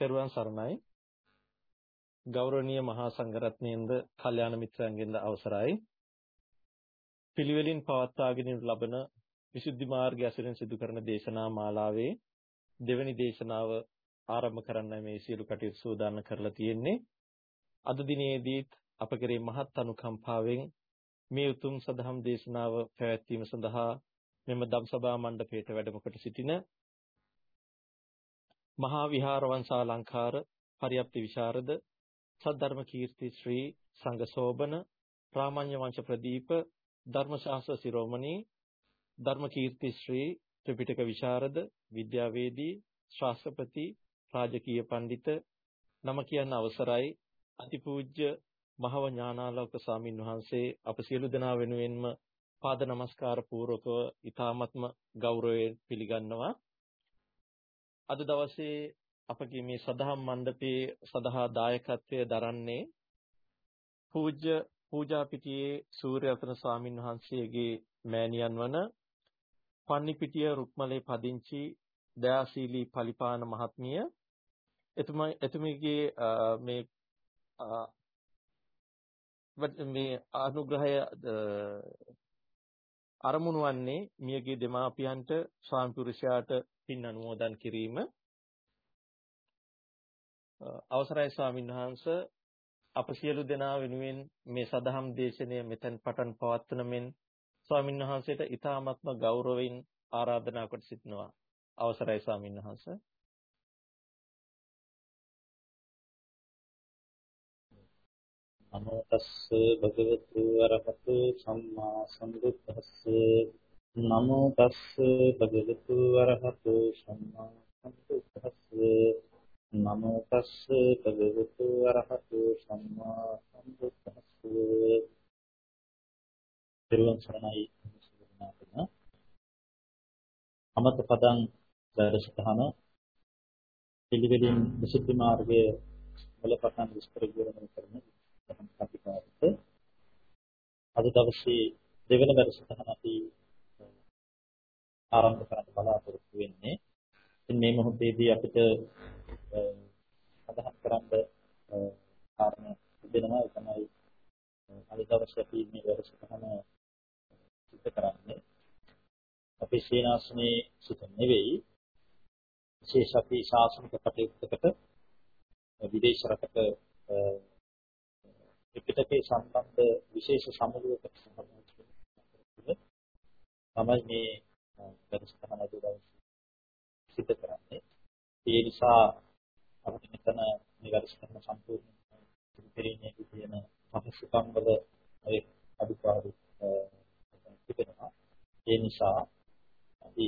තෙරුවන් සරණයි. ගෞරවනීය මහා සංඝරත්නයෙන්ද, කල්යාණ මිත්‍රයන්ගෙන්ද අවසරයි. පිළිවෙලින් පවත්වාගෙන ලබන විසුද්ධි මාර්ගය ඇසුරෙන් සිදු කරන දේශනා මාලාවේ දෙවැනි දේශනාව ආරම්භ කරන්න මේ සියලු කටයුතු සූදානම් කරලා තියෙන්නේ. අද දිනේදීත් අප කෙරේ මහත් අනුකම්පාවෙන් මේ උතුම් සදහම් දේශනාව පැවැත්වීම සඳහා මෙම ධම්සභා මණ්ඩපයට වැඩම කොට සිටින මහා විහාර වංශාලංකාර පරියප්ති විශාරද සද්ධර්ම කීර්ති ශ්‍රී සංඝසෝබන ප්‍රාමඤ්ඤ වංශ ප්‍රදීප ධර්මශාස්ත්‍ර සිරෝමණී ධර්ම කීර්ති ශ්‍රී ත්‍රිපිටක විශාරද විද්‍යාවේදී ශාස්ත්‍රපති රාජකීය පඬිත. නම කියන්න අවසරයි. අතිපූජ්‍ය මහව ඥානාලෝක ස්වාමින් වහන්සේ අප සියලු දෙනා වෙනුවෙන්ම පාද නමස්කාර පූර්වකව ඊ타ත්ම ගෞරවයෙන් පිළිගන්නවා. අද දවසේ අපගේ මේ සදහම් මණ්ඩපයේ සදහා දායකත්වයේ දරන්නේ පූජ්‍ය පූජාපිටියේ සූර්යරතන ස්වාමින් වහන්සේගේ මෑණියන් වන පන්නිපිටිය රුක්මලේ පදිංචි දයාශීලී පලිපාන මහත්මිය. එතුමා එතුමියගේ මේ මේ අනුග්‍රහය අරමුණු වන්නේ මියගේ දෙමාපියන්ට ස්වාමි පුරුෂයාට පින් අනුමෝදන් කිරීම. අවසරයි ස්වාමීන් වහන්ස. අප සියලු දෙනා වෙනුවෙන් මේ සදහම් දේශනය මෙතෙන් පටන් පවත්වන මෙන් ස්වාමීන් වහන්සේට ඊ타ත්ම ගෞරවයෙන් ආරාධනා කොට සිටිනවා. අවසරයි ස්වාමීන් වහන්ස. නමෝ තස්ස භගවතු අරහතු සම්මා සම්බුද්දස්ස. නමෝ තස්ස භගවතු වරහතු සම්මා සම්බුද්දස්ස. නමෝ තස්ස භගවතු වරහතු සම්මා සම්බුද්දස්ස. දෙවියන් සරණයි. සුදුනාතන අමත පදං දරසතහන පිළිවෙලින් විසුද්ධි මාර්ගයේ මුලපටන් විස්තර විවරණය කරන කතිකාරත අද දවසේ දෙවන වැඩසටහන අපි ආරම්භ කරන්න බලාපොරොත්තු වෙන්නේ. ඉතින් මේ මොහොතේදී අපිට සඳහන් කරන්න කාරණා තිබෙනවා ඒ තමයි අද දවසේ අපි මේ වැඩසටහන සිදු කරන්නේ. අපි සීනාසනේ සිට නෙවෙයි විශේෂ අපි ශාසනික කටයුත්තකට විදේශ රටක ත්‍රිපිටකේ සම්බන්ධ විශේෂ සමුළුවකට සම්බන්ධ තමයි මේ වැඩසටහන අද දවසේ සිදු කරන්නේ. ඒ නිසා අපිට මෙතන මේ වැඩසටහන සම්පූර්ණ පිළිපෙරීමේ තියෙන පහසුකම් වල ඒ අඩුපාඩු තිබෙනවා. ඒ නිසා අපි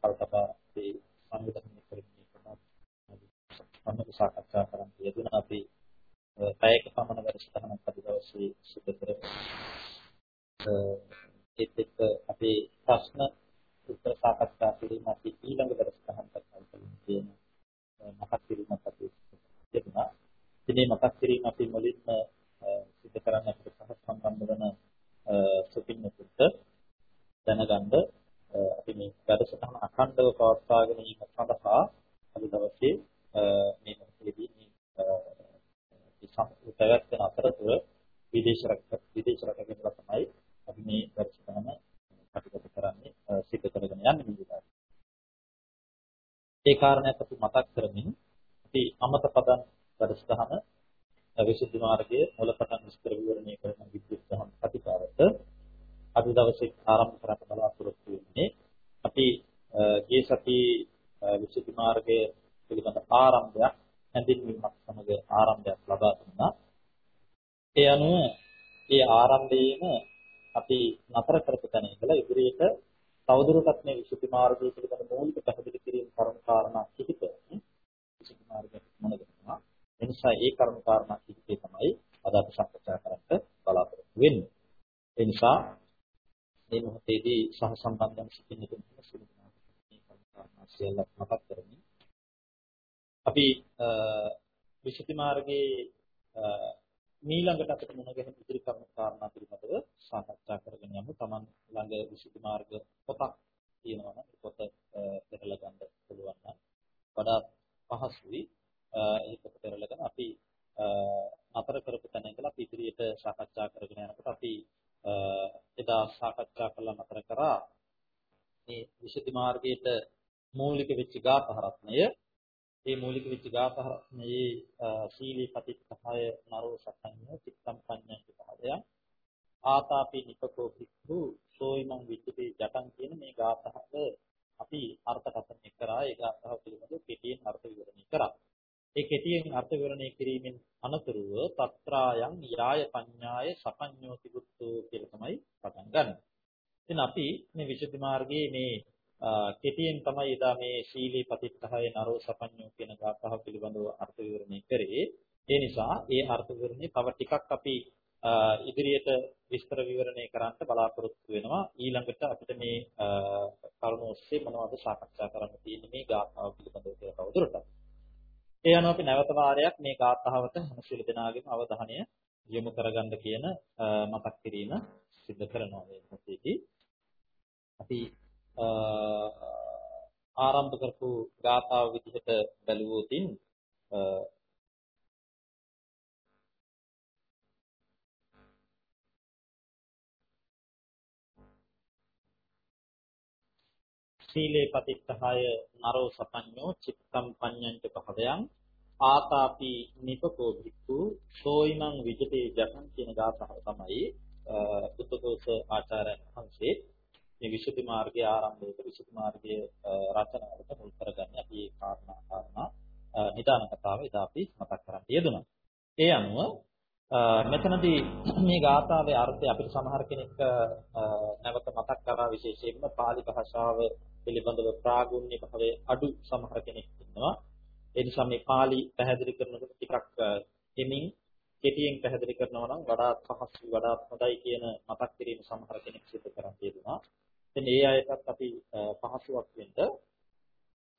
කල්පනාදී සංවිධානය කරන්නේ කොහොමද? සම්මත සාකච්ඡා කරන්න යෙදුණා අපි පැයක පමණ වැඩසටහනක් අද දවසේ සිදු කරමු. ඒත් එක්ක අපේ ප්‍රශ්න උත්තර සාකච්ඡා කිරීම අපි ඊළඟ වැඩසටහනකට කල්පනා කියන මහත් කිරීමක් අපි තිබුණා. ඉතින් මේ මතක් කිරීම අපි මුලින්ම සිදු කරන්න අපිට සහ සම්බන්ධ වන සුපින්නතුත් දැනගන්න අපි මේ වැඩසටහන අඛණ්ඩව පවත්වාගෙන යාම සඳහා අද දවසේ මේ මොහොතේදී මේ පැවැත්වෙන අතරතුර විදේශ රැක විදේශ රැකගෙන තමයි අපි මේ වැඩසටහන කටයුතු කරන්නේ සිද්ධ කරගෙන යන්නේ මේ විදිහට. ඒ කාරණයක් අපි මතක් කරමින් අපි අමත පදන් වැඩසටහන විසුද්ධි මාර්ගයේ මුලපටන් විස්තර විවරණය කරන විද්‍යුත් දහම් ප්‍රතිකාරත අද දවසේ ආරම්භ කරන්න බලාපොරොත්තු වෙන්නේ අපි ගිය සතියේ විසුද්ධි මාර්ගයේ පිළිබඳ ආරම්භයක් හැඳින්වීමක් සමග ආරම්භයක් ලබා දුන්නා. ඒ අනුව ඒ ආරම්භයේම අපි නතර කරපු තැන ඉඳලා ඉදිරියට තවදුරටත් මේ විසුද්ධි මාර්ගය පිළිබඳ මූලික පැහැදිලි කිරීම කරුණු කාරණා කිහිප විසුද්ධි මාර්ගයට මුණ ගැහෙනවා. එනිසා ඒ කරුණු කාරණා කිහිපේ තමයි අද අපි සාකච්ඡා කරන්න බලාපොරොත්තු වෙන්නේ. ඒ නිසා මේ මොහොතේදී සහ සම්බන්ධව සිටින කෙනෙකුට සිදුවන මේ කරුණු කාරණා සියල්ල මතක් කරමින් අපි විසුද්ධි මාර්ගයේ ඊළඟට අපිට මොනගෙන ඉදිරි කර්ම කාරණා පිළිබඳව සාකච්ඡා කරගෙන යමු. Taman ළඟ විසුද්ධි මාර්ග පොතක් තියෙනවා නම් පොත පෙරලා ගන්න පුළුවන් නම් වඩා පහසුයි. ඒ පොත පෙරලාගෙන අපි අතර කරපු තැන ඉඳලා අපි ඉදිරියට සාකච්ඡා කරගෙන යනකොට අපි එදා සාකච්ඡා කළා අතර කරා මේ විසුද්ධි මාර්ගයේට මූලික වෙච්ච ගාථා රත්නය මේ මූලික වෙච්ච ගාථහරත්නයේ සීලී පටිච්චසහය නරෝ සකඤ්ඤ චිත්තම් පඤ්ඤං පහදය ආතාපි නිපකෝ භික්ඛු සෝයිමං විච්චති ජටං කියන මේ ගාථහව අපි අර්ථකථනය කරා. ඒ ගාථාව පිළිබඳව කෙටියෙන් අර්ථ විවරණය කරා. ඒ කෙටියෙන් අර්ථ විවරණය කිරීමෙන් අනතුරුව తත්‍රායන් යාය පඤ්ඤාය සපඤ්ඤෝති බුද්ධෝ කියලා තමයි පටන් ගන්න. ඉතින් අපි මේ විසුද්ධි මාර්ගයේ මේ කෙටියෙන් තමයි එදා මේ සීලී පතිත්තහය නරෝ සපඤ්ඤෝ කියන ගාථාව පිළිබඳව අර්ථ විවරණය කරේ. ඒ නිසා ඒ අර්ථ විවරණය තව ටිකක් අපි ඉදිරියට විස්තර විවරණය කරන්න බලාපොරොත්තු වෙනවා. ඊළඟට අපිට මේ කරුණ ඔස්සේ මොනවද සාකච්ඡා කරන්න තියෙන්නේ මේ ගාථාව පිළිබඳව කියලා තවදුරටත්. ඒ අනුව අපි නැවත වාරයක් මේ ගාථාවට හැම සිළු දෙනාගේම අවධානය යොමු කරගන්න කියන මතක් කිරීම සිදු කරනවා මේ මොහොතේදී. අපි ආරම්භ කරපු ගාථාව විදිහට බැලුවොතින් සීලේ පතිත්තහය නරෝ සපඤ්ඤෝ චිත්තම් පඤ්ඤංච පහදයන් ආතාපි නිපකෝ භික්ඛු සෝයිමං විජිතේ ජකං කියන ගාථාව තමයි උත්තෝස ආචාර්යයන් වහන්සේ මේ විසුද්ධි මාර්ගයේ ආරම්භයක විසුද්ධි මාර්ගයේ රචනාවට මුල් කරගන්න අපි ඒ කාරණා කාරණා නිදාන කතාව එදා අපි මතක් කරන් යෙදුණා. ඒ අනුව මෙතනදී මේ ගාථාවේ අර්ථය අපිට සමහර කෙනෙක් නැවත මතක් කරා විශේෂයෙන්ම pāli භාෂාව පිළිබඳව ප්‍රාගුණ්‍ය භාවයේ අඩු සමහර කෙනෙක් ඉන්නවා. ඒ නිසා මේ pāli පැහැදිලි කරනකොට ටිකක් දෙමින් කෙටියෙන් පැහැදිලි කරනවා නම් වඩාත් පහසු වඩාත් හොඳයි කියන මතක් කිරීම සමහර කෙනෙක් සිදු කරන් තියෙනවා. ඉතින් ඒ අයටත් අපි පහසුවක් වෙන්න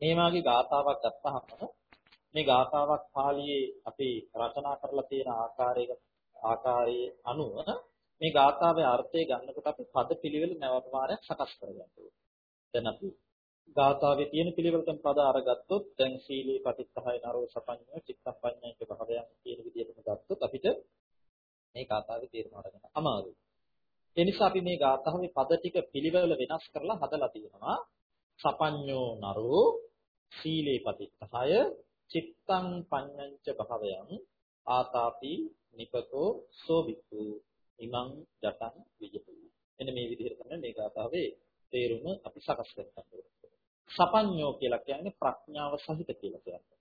මේ වාගේ ගාථාවක් ගත්තාම මේ ගාථාවක් පාළියේ අපි රචනා කරලා තියෙන ආකාරයක ආකාරයේ අනුව මේ ගාථාවේ අර්ථය ගන්නකොට අපි පද පිළිවෙල නැවත වාරයක් සකස් කරගන්න ඕනේ. දැන් අපි ගාථාවේ තියෙන පිළිවෙලෙන් පද අරගත්තොත් දැන් සීලී පටිච්චහය නරෝ සපඤ්ඤය චිත්තපඤ්ඤයක භාවයන් කියන විදිහටම ගත්තොත් අපිට මේ ගාථාවේ තේරුම අරගන්න අමාරුයි. ඒ නිසා අපි මේ ගාථාවේ පද ටික පිළිවෙල වෙනස් කරලා හදලා තියෙනවා. සපඤ්ඤෝ නරෝ සීලේ පටිච්චහය චිත්තං පඤ්ඤංච භාවයන් ආතාපි නිපතෝ සෝබිතු ඉමං ජතං විජිතු. එන්න මේ විදිහට තමයි මේ ගාථාවේ තේරුම අපි සකස් කරගන්න සපඤ්ඤෝ කියලා කියන්නේ ප්‍රඥාව සහිත කියලා කියන්නේ.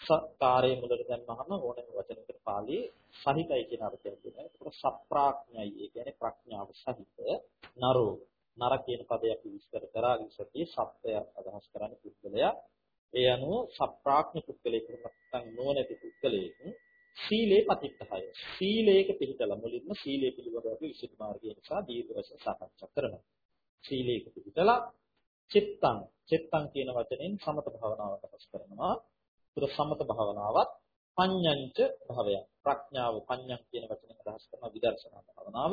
සකාරයේ මුලට දැම්මහම ඕනෑම වචනයකට පාළියේ සහිතයි කියන අර්ථයක් දෙනවා. ඒක සප්‍රාඥයි. ඒ කියන්නේ ප්‍රඥාව සහිත නරෝ නර කියන පදය අපි විස්තර කරා ඉස්සතිය සත්‍යය අදහස් කරන්නේ පුද්ගලයා. ඒ අනුව සප්‍රාඥ පුද්ගලයෙක් නැත්නම් නොනැති පුද්ගලයෙක් සීලේ පතිත්තහය. සීලේක පිළිතලා මුලින්ම සීලේ පිළිබඳව අපි විසුද්ධි මාර්ගය නිසා දීර්ඝ වශයෙන් සාකච්ඡා කරනවා. සීලේක පිළිතලා චිත්තං චිත්තං කියන වචනෙන් සමත භාවනාව අදහස් කරනවා. ඒතර සමත භාවනාවත් පඤ්ඤංච භාවය. ප්‍රඥාව පඤ්ඤං කියන වචනෙන් අදහස් කරන විදර්ශනා භාවනාව.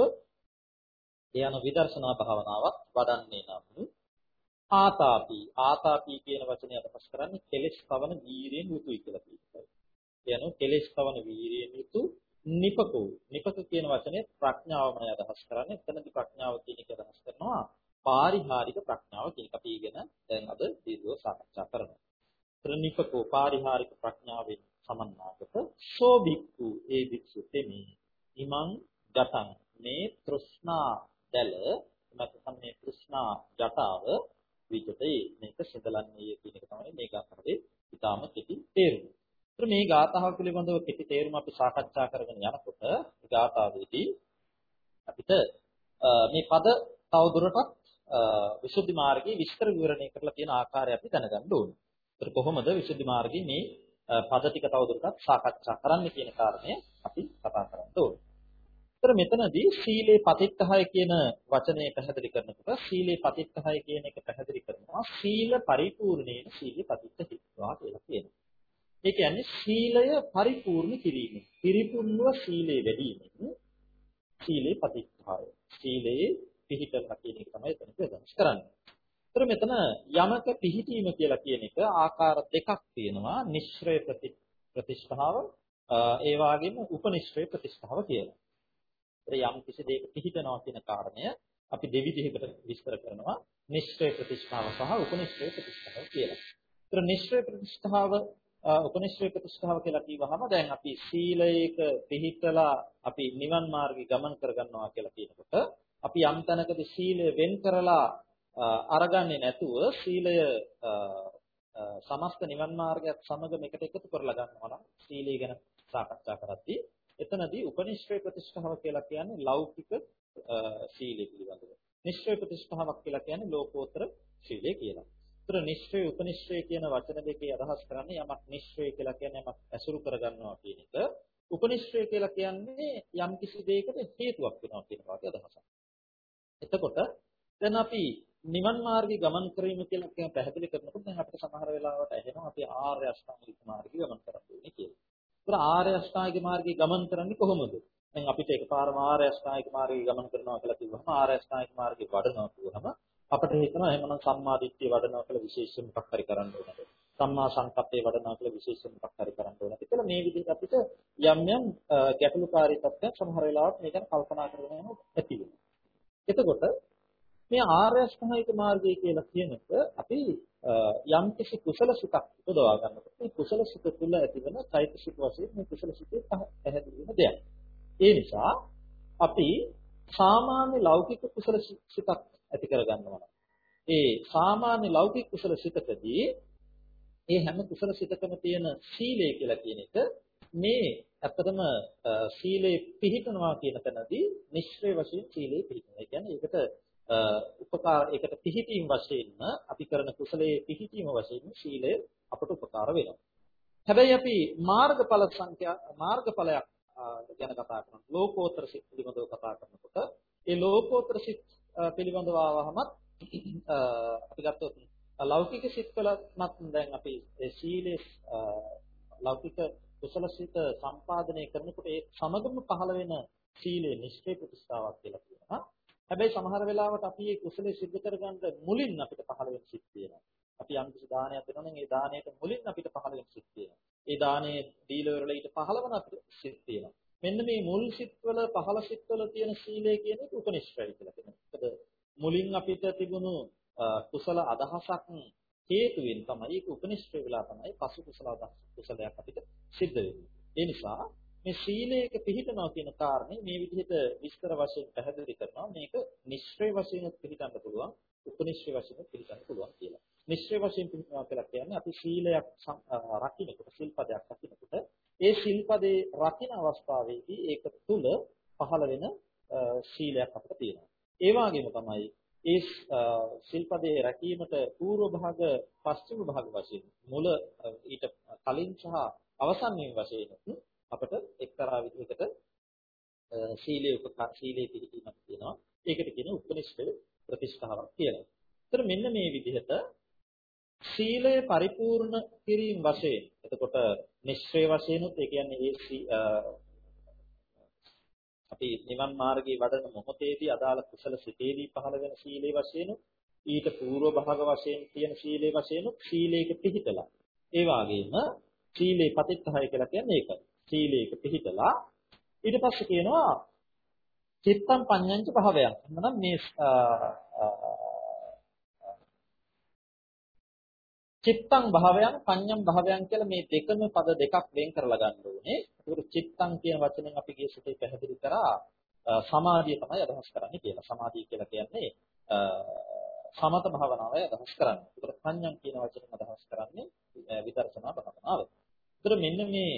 ඒ අනුව විදර්ශනා භාවනාවත් වඩන්නේ නම් ආතාපි ආතාපි කියන වචනේ අදහස් කරන්නේ කෙලෙස් පවන වීරියෙන් යුතුයි කියලා කියනවා. ඒ අනුව කෙලෙස් පවන වීරියෙන් යුතු නිපකෝ නිපක කියන වචනේ ප්‍රඥාවමයි අදහස් කරන්නේ. එතනදී ප්‍රඥාව කියන එක අදහස් කරනවා පාරිහාරික ප්‍රඥාව කියන එක අපි ඉගෙන දැන් අද දීර්ඝව සාකච්ඡා කරනවා. ත්‍රිනිපකෝ පාරිහාරික ප්‍රඥාවෙන් සමන්නාගත සෝ බික්ඛු ඒ භික්ෂු තෙමි ඉමං ගතං මේ තෘෂ්ණා දැල නැත්නම් මේ තෘෂ්ණා ජටාව විජිතේ මේක සිඳලන්නේ කියන එක තමයි මේ ගාථාවේ ඊටාම කෙටි තේරුම. ඒත් මේ ගාථාව පිළිබඳව කෙටි තේරුම අපි සාකච්ඡා කරගෙන යනකොට මේ ගාථාවේදී අපිට මේ පද තවදුරටත් විසුද්ධි මාර්ගයේ විස්තර විවරණය කරලා තියෙන ආකාරය අපි දැනගන්න ඕනේ. ඒත් කොහොමද විසුද්ධි මාර්ගයේ මේ පද ටික තවදුරටත් සාකච්ඡා කරන්න කියන කාරණය අපි කතා කරන්න ඕනේ. ඒතර මෙතනදී සීලේ පතිත්තහය කියන වචනය පැහැදිලි කරනකොට සීලේ පතිත්තහය කියන එක පැහැදිලි කරනවා සීල පරිපූර්ණේන සීලේ පතිත්ත හිත්වා කියලා කියනවා. ඒ කියන්නේ සීලය පරිපූර්ණ කිරීම. පිරිපුන්ව සීලේ වැඩිවීමෙන් සීලේ පතිත්තහය. සීලේ පිහිටලා කියන එක තමයි එතනදී අදහස් කරන්නේ. ඒතර මෙතන යමක පිහිටීම කියලා කියන එක ආකාර දෙකක් තියෙනවා. නිශ්‍රය ප්‍රතිෂ්ඨාව ඒ වගේම උපනිශ්‍රය ප්‍රතිෂ්ඨාව කියලා. ඒතර යම් කිසි දෙයක පිහිටනවා කියන කාරණය අපි දෙවිධයකට විස්තර කරනවා නිශ්චය ප්‍රතිෂ්ඨාව සහ උපනිශ්චය ප්‍රතිෂ්ඨාව කියලා. ඒතර නිශ්චය ප්‍රතිෂ්ඨාව උපනිශ්චය ප්‍රතිෂ්ඨාව කියලා කිව්වහම දැන් අපි සීලයක පිහිටලා අපි නිවන් මාර්ගේ ගමන් කරගන්නවා කියලා කියනකොට අපි යම් තැනකදී සීලය වෙන් කරලා අරගන්නේ නැතුව සීලය සමස්ත නිවන් මාර්ගයත් සමග මේකට එකතු කරලා ගන්නවා නම් සීලය ගැන සාකච්ඡා කරද්දී එතනදී උපනිශ්‍රේ ප්‍රතිෂ්ඨාව කියලා කියන්නේ ලෞකික සීලය පිළිබඳව. නිශ්චය ප්‍රතිෂ්ඨාවක් කියලා කියන්නේ ලෝකෝත්තර සීලය කියලා. ඒතර නිශ්චය උපනිශ්චය කියන වචන දෙකේ අදහස් කරන්නේ යමක් නිශ්චය කියලා කියන්නේ යමක් ඇසුරු කරගන්නවා කියන එක. උපනිශ්චය කියලා කියන්නේ යම් කිසි දෙයකට හේතුවක් වෙනවා කියන වාගේ අදහසක්. එතකොට දැන් අපි නිවන් මාර්ගේ ගමන් කිරීම කියලා කියන පැහැදිලි කරනකොට දැන් අපිට සමහර වෙලාවට ඇහෙනවා අපි ආර්ය අෂ්ටාංගික මාර්ගේ ගමන් කරන්න ඕනේ කියලා. ඒතර ආර්ය අෂ්ටාංගික මාර්ගේ ගමන් කරන්නේ කොහොමද? දැන් අපිට එකපාරම ආර්ය අෂ්ටාංගික මාර්ගේ ගමන් කරනවා කියලා කිව්වම ආර්ය අෂ්ටාංගික මාර්ගේ වඩනවා කියවම අපිට හිතනවා එහෙමනම් සම්මා දිට්ඨිය වඩනවා කියලා විශේෂ මොකක් හරි කරන්න ඕනද? සම්මා සංකප්පේ වඩනවා කියලා විශේෂ මොකක් හරි කරන්න ඕනද කියලා මේ විදිහට අපිට යම් යම් ගැටලුකාරී තත්ත්වයන් සමහර වෙලාවට මේක කල්පනා කරගෙන යනවා ඇති වෙනවා. එතකොට මේ ආර්ය අෂ්ටාංගික මාර්ගය කියලා කියනක අපි යම් කිසි කුසල සිතක් උපදවා ගන්නකොට මේ කුසල සිත තුළ ඇතිවන චෛතසික වශයෙන් මේ කුසල සිතේ පැහැදිලි වෙන දෙයක්. ඒ නිසා අපි සාමාන්‍ය ලෞකික කුසල සිතක් ඇති කරගන්නවා. ඒ සාමාන්‍ය ලෞකික කුසල සිතකදී ඒ හැම කුසල සිතකම තියෙන සීලය කියලා කියන එක මේ ඇත්තටම සීලේ පිහිටනවා කියන තැනදී නිශ්චය වශයෙන් සීලේ පිහිටනවා. ඒ කියන්නේ ඒකට උපකාර ඒකට පිහිටීම් වශයෙන්ම අපි කරන කුසලයේ පිහිටීම වශයෙන් සීලය අපට උපකාර වෙනවා. හැබැයි අපි මාර්ගඵල සංඛ්‍යා මාර්ගඵලයක් ගැන කතා කරනවා. ලෝකෝත්තර සිත් පිළිබඳව කතා කරනකොට ඒ ලෝකෝත්තර සිත් පිළිබඳව ආවහම අපි ගත්තොත් ලෞකික සිත්වලත් දැන් අපි සීලේ ලෞකික කුසල සිත සම්පාදනය කරනකොට ඒ සමගම පහළ වෙන සීලේ නිෂ්ඨේ ප්‍රතිස්ථාවක් කියලා කියනවා. හැබැයි සමහර වෙලාවට අපි මේ කුසලයේ සිද්ධ කරගන්න මුලින් අපිට පහළ වෙන සිත් තියෙනවා. අපි යම් කිසි දානයක් දෙනවා නම් ඒ දාණයට මුලින් අපිට පහළ වෙන සිත් තියෙනවා. ඒ දාණයේ දීලා ඉවරලා ඊට පහළවන අපිට සිත් තියෙනවා. මෙන්න මේ මුල් සිත්වල පහළ සිත්වල තියෙන සීලය කියන එක උපනිශ්‍රය කියලා කියනවා. මොකද මුලින් අපිට තිබුණු කුසල අදහසක් හේතුවෙන් තමයි ඒක උපනිශ්‍රය වෙලා තමයි පසු කුසල අදහස් කුසලයක් අපිට සිද්ධ වෙන්නේ. ඒ නිසා මේ සීලයක පිළිපදනවා කියන කාරණේ මේ විදිහට විස්තර වශයෙන් පැහැදිලි කරනවා මේක නිශ්චය වශයෙන් පිළිගන්න පුළුවන් උපනිශ්චය වශයෙන් පිළිගන්න පුළුවන් කියලා. නිශ්චය වශයෙන් පිළිගන්නවා කියලා කියන්නේ අපි සීලයක් රකින්නකොට සිල්පදයක් රකින්නකොට ඒ සිල්පදේ රකින්න අවස්ථාවේදී ඒක තුල පහළ වෙන සීලයක් අපිට තියෙනවා. ඒ වගේම තමයි ඒ සිල්පදේ රැකීමට పూర్ව භාග පස්චිම භාග වශයෙන් මුල ඊට කලින් සහ අවසන් වීම වශයෙන් අපිට එක්තරා විදිහකට සීලයේ උපකාර සීලයේ පිළිපීමක් තියෙනවා. ඒකට කියන උපනිෂ්ඨ ප්‍රතිෂ්ඨාවක් කියලා. ඒතර මෙන්න මේ විදිහට සීලය පරිපූර්ණ කිරීම වශයෙන් එතකොට නිශ්චය වශයෙන් උත් ඒ කියන්නේ ඒ අපි නිවන් මාර්ගයේ වඩන මොහොතේදී අදාළ කුසල සිතේදී පහළ වෙන සීලේ වශයෙන් ඊට పూర్ව භාග වශයෙන් තියෙන සීලේ වශයෙන් සීලයක පිහිටලා ඒ වගේම සීලේ පතිත්තහය කියලා කියන්නේ ඒකයි. සීලයක පිහිටලා ඊට පස්සේ කියනවා චිත්තම් පඤ්ඤංච භාවයක්. එහෙනම් මේ චිත්තං භාවයන් පඤ්ඤම් භාවයන් කියලා මේ දෙකම පද දෙකක් වෙන් කරලා ගන්න ඕනේ. ඒකට චිත්තං කියන වචනෙන් අපි ගිය සුටේ පැහැදිලි කරා සමාධිය තමයි අදහස් කරන්නේ කියලා. සමාධිය කියලා කියන්නේ සමත භාවනාවයි අදහස් කරන්නේ. ඒකට පඤ්ඤම් කියන වචනෙන් අදහස් කරන්නේ විදර්ශනා භාවනාව. ඒතර මෙන්න මේ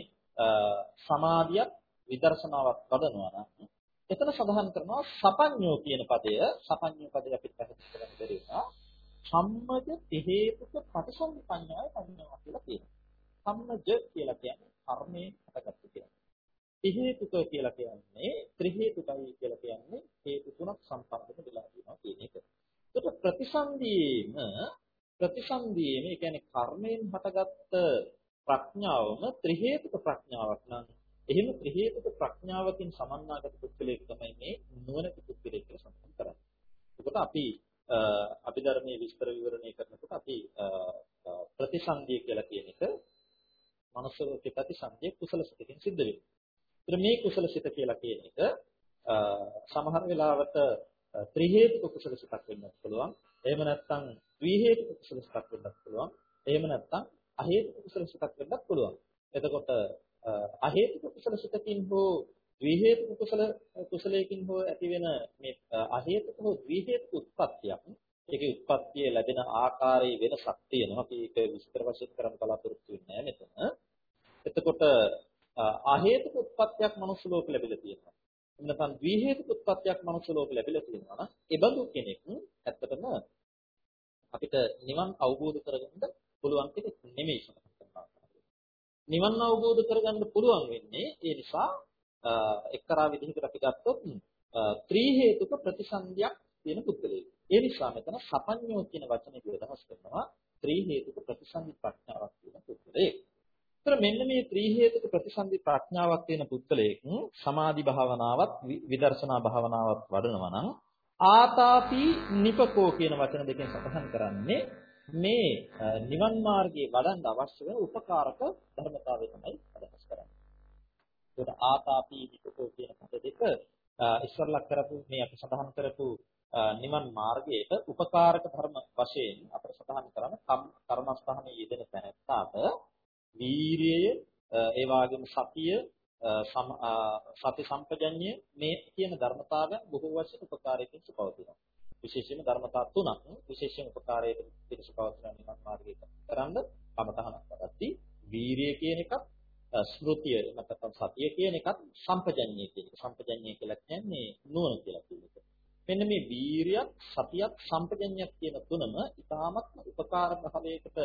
සමාධියක් විදර්ශනාවක් වඩනවා නම් එතන සඳහන් කරනවා සපඤ්ඤෝ කියන පදය සපඤ්ඤෝ පදය අපිට පැහැදිලි කරන්න බැරි වුණා. සම්මජ හේතුක ප්‍රතිසම්පඤ්ඤාය පඤ්ඤාව කියලා කියනවා. සම්මජ කියලා කියන්නේ කර්මයෙන් හටගත්තු කියන්නේ. හේතුක කියලා කියන්නේ ත්‍රි හේතුකයි කියලා කියන්නේ හේතු තුනක් සම්පන්නව වෙලා තියෙනවා කියන එක. ඒකට ප්‍රතිසන්දීම ප්‍රතිසන්දීම ඒ කියන්නේ කර්මයෙන් හටගත්ත ප්‍රඥාවම ත්‍රි හේතුක ප්‍රඥාවක් නම් එහෙම ත්‍රි හේතුක ප්‍රඥාවකින් සමන්නාගත පුද්ගලයෙක් තමයි මේ නුවණති පුද්ගලයෙක් කියලා සම්බන්ධ කරන්නේ. එතකොට අපි අභිධර්මයේ විස්තර විවරණය කරනකොට අපි ප්‍රතිසන්දිය කියලා කියන එක මනසෝක ප්‍රතිසන්දිය කුසල සිතකින් සිද්ධ වෙනවා. ඒතර මේ කුසල සිත කියලා කියන එක සමහර වෙලාවට ත්‍රි හේතුක කුසල සිතක් වෙන්නත් පුළුවන්. එහෙම නැත්නම් ද්වි හේතුක කුසල සිතක් වෙන්නත් පුළුවන්. එහෙම නැත්නම් අ හේතුක කුසල සිතක් වෙන්නත් පුළුවන්. එතකොට අ හේතුක කුසල සිතකින් හෝ ද්වි හේතුක කුසල කුසලයකින් හෝ ඇතිවෙන මේ අ හේතුක හෝ ද්වි හේතුක උත්පත්තියක් ඒකේ උත්පත්තිය ලැබෙන ආකාරයේ වෙනසක් තියෙනවා. අපි ඒක විස්තර වශයෙන් කරන්න බලාපොරොත්තු වෙන්නේ නැහැ මෙතන. එතකොට අ හේතුක උත්පත්තියක් මනුස්ස ලෝක ලැබිලා තියෙනවා. නැත්නම් ද්වි හේතුක උත්පත්තියක් මනුස්ස ලෝක ලැබිලා තියෙනවා නම් ඒ බඳු කෙනෙක් ඇත්තටම අපිට නිවන් අවබෝධ කරගන්න පුළුවන් කෙනෙක් නෙමෙයි නිවන් අවබෝධ කරගන්න පුළුවන් වෙන්නේ ඒ නිසා එක්තරා විදිහකට අපි ගත්තොත් ත්‍රි හේතුක ප්‍රතිසන්දියක් තියෙන පුද්ගලයෙක්. ඒ නිසා මෙතන සපඤ්ඤෝ කියන වචනේ අදහස් කරනවා ත්‍රි හේතුක ප්‍රතිසන්දි ප්‍රඥාවක් තියෙන පුද්ගලයෙක්. ඒතර මෙන්න මේ ත්‍රි හේතුක ප්‍රතිසන්දි ප්‍රඥාවක් තියෙන පුද්ගලයෙක් සමාධි භාවනාවත් විදර්ශනා භාවනාවත් වඩනවා නම් ආතාපි නිපකෝ කියන වචන දෙකෙන් සඳහන් කරන්නේ මේ නිවන් මාර්ගයේ වඩන්න අවශ්‍ය වෙන උපකාරක ධර්මතාවය තමයි අදහස් කරන්නේ. ඒකට ආතාපි නිපකෝ කියන පද දෙක ඉස්සරලා කරපු මේ අපි සඳහන් කරපු නිවන් මාර්ගයට උපකාරක ධර්ම වශයෙන් අපිට සඳහන් කරන කර්මස්ථානයේ යෙදෙන තැනට වීරිය ඒ වගේම සතිය සති සම්පජඤ්ඤය මේ කියන ධර්මතාවයන් බොහෝ වශයෙන් උපකාරයෙන් සුපවතිනවා විශේෂයෙන්ම ධර්මතා තුනක් විශේෂයෙන් උපකාරයෙන් පිළිසපවතින නිවන් මාර්ගයට කරන්න කමතහනක් වඩද්දී වීරිය කියන එකත් ස්මෘතිය නැත්නම් සතිය කියන එකත් සම්පජඤ්ඤය කියන එක. සම්පජඤ්ඤය කියලා කියන්නේ නුවණ කියලා කියන එක. මෙන්න මේ වීරියක් සතියක් සම්පජඤ්ඤයක් කියන තුනම ඉතාමත්ම උපකාර භාවයකට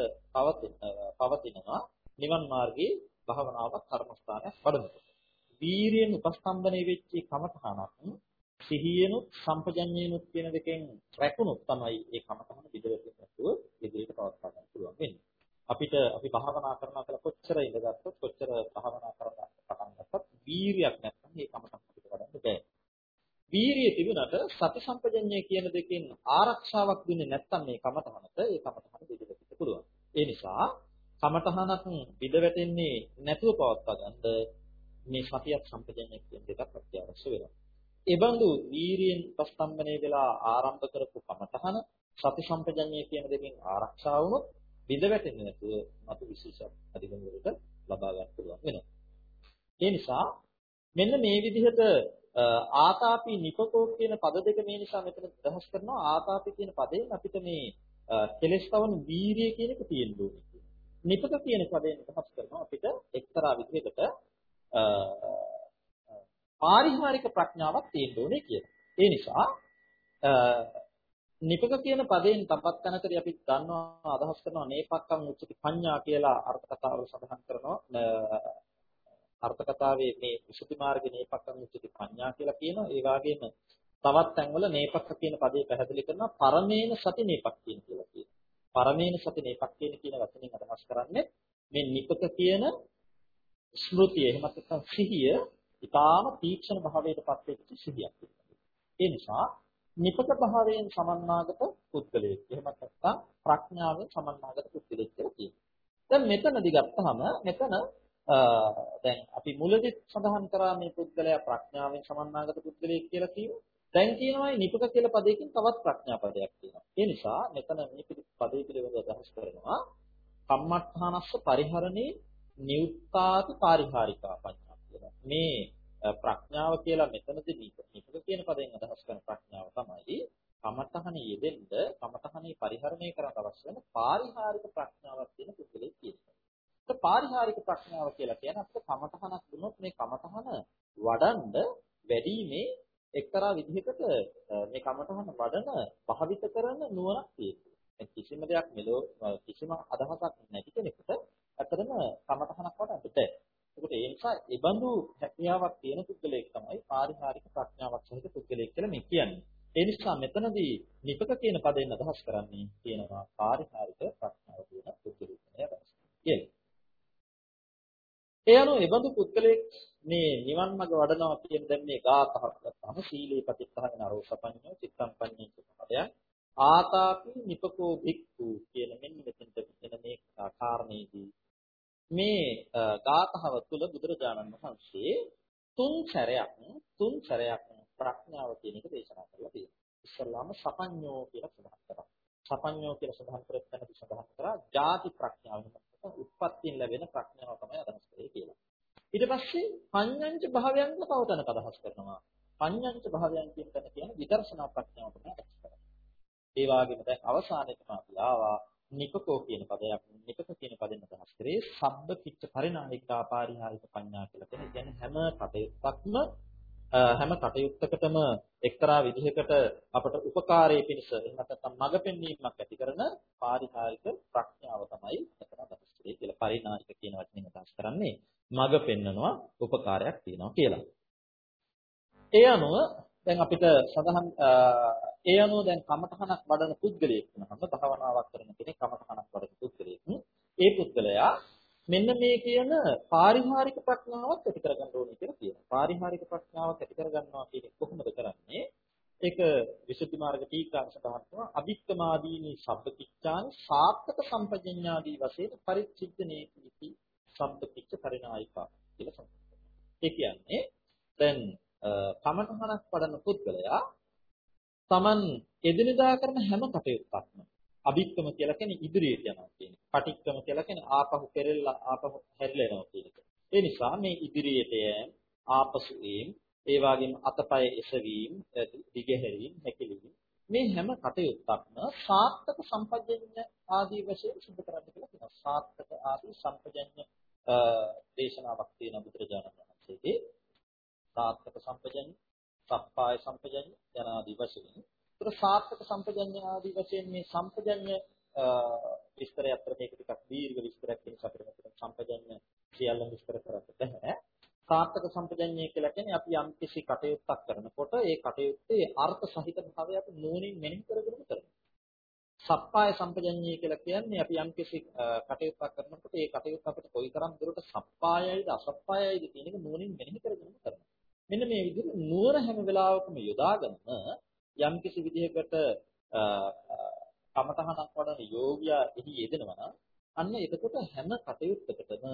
පවතිනවා. නිවන් මාර්ගයේ භාවනාවක් කර්මස්ථානයක් වඩනකොට. වීරියෙන් උපස්තම්භණය වෙච්ච කමඨහනක් සිහියෙනුත් සම්පජඤ්ඤයෙනුත් කියන දෙකෙන් රැකුණොත් තමයි ඒ කමඨහන විදවෙන්නේ නැතුව ඉදිරියට පවත්වා ගන්න පුළුවන් වෙන්නේ අපිට අපි භාවනා කරනවා කියලා කොච්චර ඉඳගත්තොත් කොච්චර භාවනා කරලා පටන් ගත්තත් වීරියක් නැත්නම් මේ කමඨහන අපිට වඩන්න බෑ වීරිය තිබුණට සති සම්පජඤ්ඤය කියන දෙකෙන් ආරක්ෂාවක් දෙන්නේ නැත්නම් මේ කමතහනට ඒ කමතහන බෙදෙන්න පුළුවන්. ඒ නිසා කමතහනක් බිඳ වැටෙන්නේ නැතුව පවත්වා ගන්න මේ සතියක් සම්පජඤ්ඤය කියන දෙකක් අත්‍යවශ්‍ය වෙනවා. ඒ බඳු වීරියෙන් ප්‍රස්තම්බනේ වෙලා ආරම්භ කරපු කමතහන සති සම්පජඤ්ඤය කියන දෙකෙන් ආරක්ෂා වුණොත් බිඳ වැටෙන්නේ නැතුව මතු විශේෂ අධිගම වලට ලබා ගන්න පුළුවන් වෙනවා. ඒ නිසා මෙන්න මේ විදිහට ආතාපි නිපකෝ කියන පද දෙක මේ නිසා මෙතන අදහස් කරනවා ආතාපි කියන පදයෙන් අපිට මේ කෙලස් තවන වීරිය කියන එක තියෙන්න ඕනේ. නිපක කියන පදයෙන් අදහස් කරනවා අපිට එක්තරා විදිහකට පාරිහානික ප්‍රඥාවක් තියෙන්න ඕනේ කියලා. ඒ නිසා නිපක කියන පදයෙන් තවත් තැනකදී අපි ගන්නවා අදහස් කරනවා නේපක්කම් උච්චති පඤ්ඤා කියලා අර්ථ කතාව සඳහන් කරනවා. අර්ථ කතාවේ මේ විසුති මාර්ග නේපක්කම් උච්චති පඤ්ඤා කියලා කියනවා. ඒ වගේම තවත් තැන්වල නේපක්ක කියන පදේ පැහැදිලි කරනවා. පරමේන සති නේපක්කීන කියලා කියනවා. පරමේන සති නේපක්කීන කියන වචنين අදහස් කරන්නේ මේ නිපක කියන ස්මෘතිය එහෙමත් නැත්නම් සිහිය ඊටාම තීක්ෂණ භාවයට පත් වෙච්ච සිහියක්. ඒ නිසා නිපක භාවයෙන් සමන්නාගත පුද්ගලයෙක්. එහෙමත් නැත්නම් ප්‍රඥාවෙන් සමන්නාගත පුද්ගලයෙක් කියලා කියනවා. දැන් මෙතනදි ගත්තාම මෙතන දැන් අපි මුලදී සඳහන් කරා මේ පුද්ගලයා ප්‍රඥාවෙන් සමන්නාගත පුද්ගලයෙක් කියලා කියමු. දැන් කියනවා නිපක කියලා පදයකින් තවත් ප්‍රඥා පදයක් තියෙනවා. ඒ නිසා මෙතන මේ පදේ පිළිබඳව අදහස් කරනවා කම්මඨානස්ස පරිහරණේ නියුත්තාති පාරිහාරිකා පඤ්ඤා කියලා. මේ ප්‍රඥාව කියලා මෙතනදී නිපක කියන පදයෙන් අදහස් කරන ප්‍රඥාව තමයි කමඨහනේ යෙදෙන්න කමඨහනේ පරිහරණය කරන්න අවශ්‍ය වෙන පාරිහාරික ප්‍රඥාවක් තියෙන පුද්ගලෙක් කියනවා. ඒක පාරිහාරික ප්‍රඥාව කියලා කියන්නේ අපිට කමතහනක් දුන්නොත් මේ කමතහන වඩන්ඩ වැඩිමේ එක්තරා විදිහකට මේ කමතහන වඩන භාවිත කරන නුවණක් තියෙනවා. කිසිම දෙයක් මෙලෝ කිසිම අදහසක් නැති කෙනෙකුට ඇත්තටම කමතහනක් වඩන්න බෑ. ඒකට ඒ නිසා ඒ බඳු හැකියාවක් තියෙන පුද්ගලයෙක් තමයි පාරිහාරික ප්‍රඥාවක් සහිත පුද්ගලයෙක් කියලා මේ කියන්නේ. ඒ නිසා මෙතනදී නිපක කියන පදයෙන් අදහස් කරන්නේ කියනවා පාරිහාරික ප්‍රඥාව කියන පුද්ගලයෙක් කියන අදහස. කියලා. ඒ අනුව එබඳු පුද්ගලයෙක් මේ නිවන් මඟ වඩනවා කියන දැන් මේ ගාථාවක් ගත්තාම සීලේ පතිත්තහන අරෝසපඤ්ඤෝ චිත්තම්පඤ්ඤේ පදයන් ආතාපි නිපකෝ භික්ඛු කියන මෙන්න මෙතනට කියන මේ කාරණේදී මේ ගාථාව තුළ බුදුරජාණන් වහන්සේ තුන් සැරයක් තුන් සැරයක් ප්‍රඥාව කියන එක දේශනා කරලා තියෙනවා. ඉස්සල්ලාම සපඤ්ඤෝ කියලා සඳහන් කරා. සපඤ්ඤෝ කියලා සඳහන් කරත් තැනදී සඳහන් කරා ಜಾති ප්‍රඥාව වෙනකොට උත්පත්තියෙන් ලැබෙන ප්‍රඥාව තමයි අදහස් කරේ කියලා. ඊට පස්සේ පඤ්ඤංච භාවයන්ව පවතනක අදහස් කරනවා. පඤ්ඤංච භාවයන් කියන තැන කියන්නේ විදර්ශනා ප්‍රඥාව තමයි අදහස් කරන්නේ. ඒ වගේම දැන් අවසානයේදී අපි ආවා නිපකෝ කියන පදයක් නිපක කියන පදෙන් අදහස් කරේ සබ්බ පිච්ච පරිණාමික ආපාරිහාරික ප්‍රඥා කියලා කියන. කියන්නේ හැම කටයුත්තක්ම හැම කටයුත්තකටම එක්තරා විදිහකට අපට උපකාරයේ පිණිස එහෙම නැත්නම් මඟ පෙන්වීමක් ඇති කරන පාරිහාරික ප්‍රඥාව තමයි එතන අදහස් කරේ කියලා. පරිණාමික කියන වචنين අදහස් කරන්නේ මඟ පෙන්නනවා උපකාරයක් තියනවා කියලා. ඒ අනුව දැන් අපිට සඳහන් ඒ අනුව දැන් කමඨහනක් වඩන පුද්ගලයෙක් වෙනකම් භාවනාවක් කරන කෙනෙක් කමඨහනක් වඩන පුද්ගලයෙක්. ඒ පුද්ගලයා මෙන්න මේ කියන පාරිහාරික ප්‍රඥාවක් ඇති කරගන්න ඕනේ කියලා කියනවා. පාරිහාරික ප්‍රඥාවක් ඇති කරගන්නවා කියන්නේ කොහොමද කරන්නේ? ඒක විසුද්ධි මාර්ග ටීකාව සඳහන් කරනවා අභික්කමාදීනි සබ්බතිච්ඡාන සාත්තක සම්පජඤ්ඤාදී වශයෙන් පරිච්ඡිද්දනේ කීති සබ්බතිච්ඡ පරිණායිකා කියලා සඳහන් ඒ කියන්නේ දැන් කමඨහනක් වඩන පුද්ගලයා Taman එදිනදා කරන හැම කටයුත්තක්ම අභික්කම කියලා කියන්නේ ඉදිරියට යනවා කියන එක. පටික්කම කියලා කියන්නේ ආපහු පෙරෙල්ලා ආපහු හැරිලා යනවා කියන එක. ඒ නිසා මේ ඉදිරියට යෑම, ආපසු එීම, ඒ වගේම අතපය එසවීම, දිගහැරීම, හැකිලීම මේ හැම කටයුත්තක්ම සාත්තක සම්පජඤ්ඤ ආදී වශයෙන් සිදු කරන්න කියලා කියනවා. සාත්තක ආදී සම්පජඤ්ඤ දේශනාවක් තියෙන බුදුරජාණන් වහන්සේගේ සාත්තක සම්පජඤ්ඤ, සප්පාය සම්පජඤ්ඤ යනාදී වශයෙන් ඒතර සාර්ථක සම්පජඤ්ඤ ආදී වශයෙන් මේ සම්පජඤ්ඤ විස්තරය අතර මේක ටිකක් දීර්ඝ විස්තරයක් නිසා අපිට මෙතන සම්පජඤ්ඤ සියල්ලම විස්තර කරන්න බැහැ. සාර්ථක සම්පජඤ්ඤය කියලා කියන්නේ අපි යම් කිසි කටයුත්තක් කරනකොට ඒ කටයුත්තේ අර්ථ සහිත භාවය අපි නුවණින් මෙනෙහි කරගෙන කරනවා. සප්පාය සම්පජඤ්ඤය කියලා කියන්නේ අපි යම් කිසි කටයුත්තක් කරනකොට ඒ කටයුත්ත අපිට කොයිතරම් දුරට සප්පායයිද අසප්පායයිද කියන එක නුවණින් මෙනෙහි කරගෙන කරනවා. මෙන්න මේ විදිහට නුවණ හැම වෙලාවකම යොදාගෙන යම් කිසි විදිහකට කමතහනක් වඩන යෝගියා එහි යෙදෙනවා නම් අන්න එතකොට හැම කටයුත්තකටම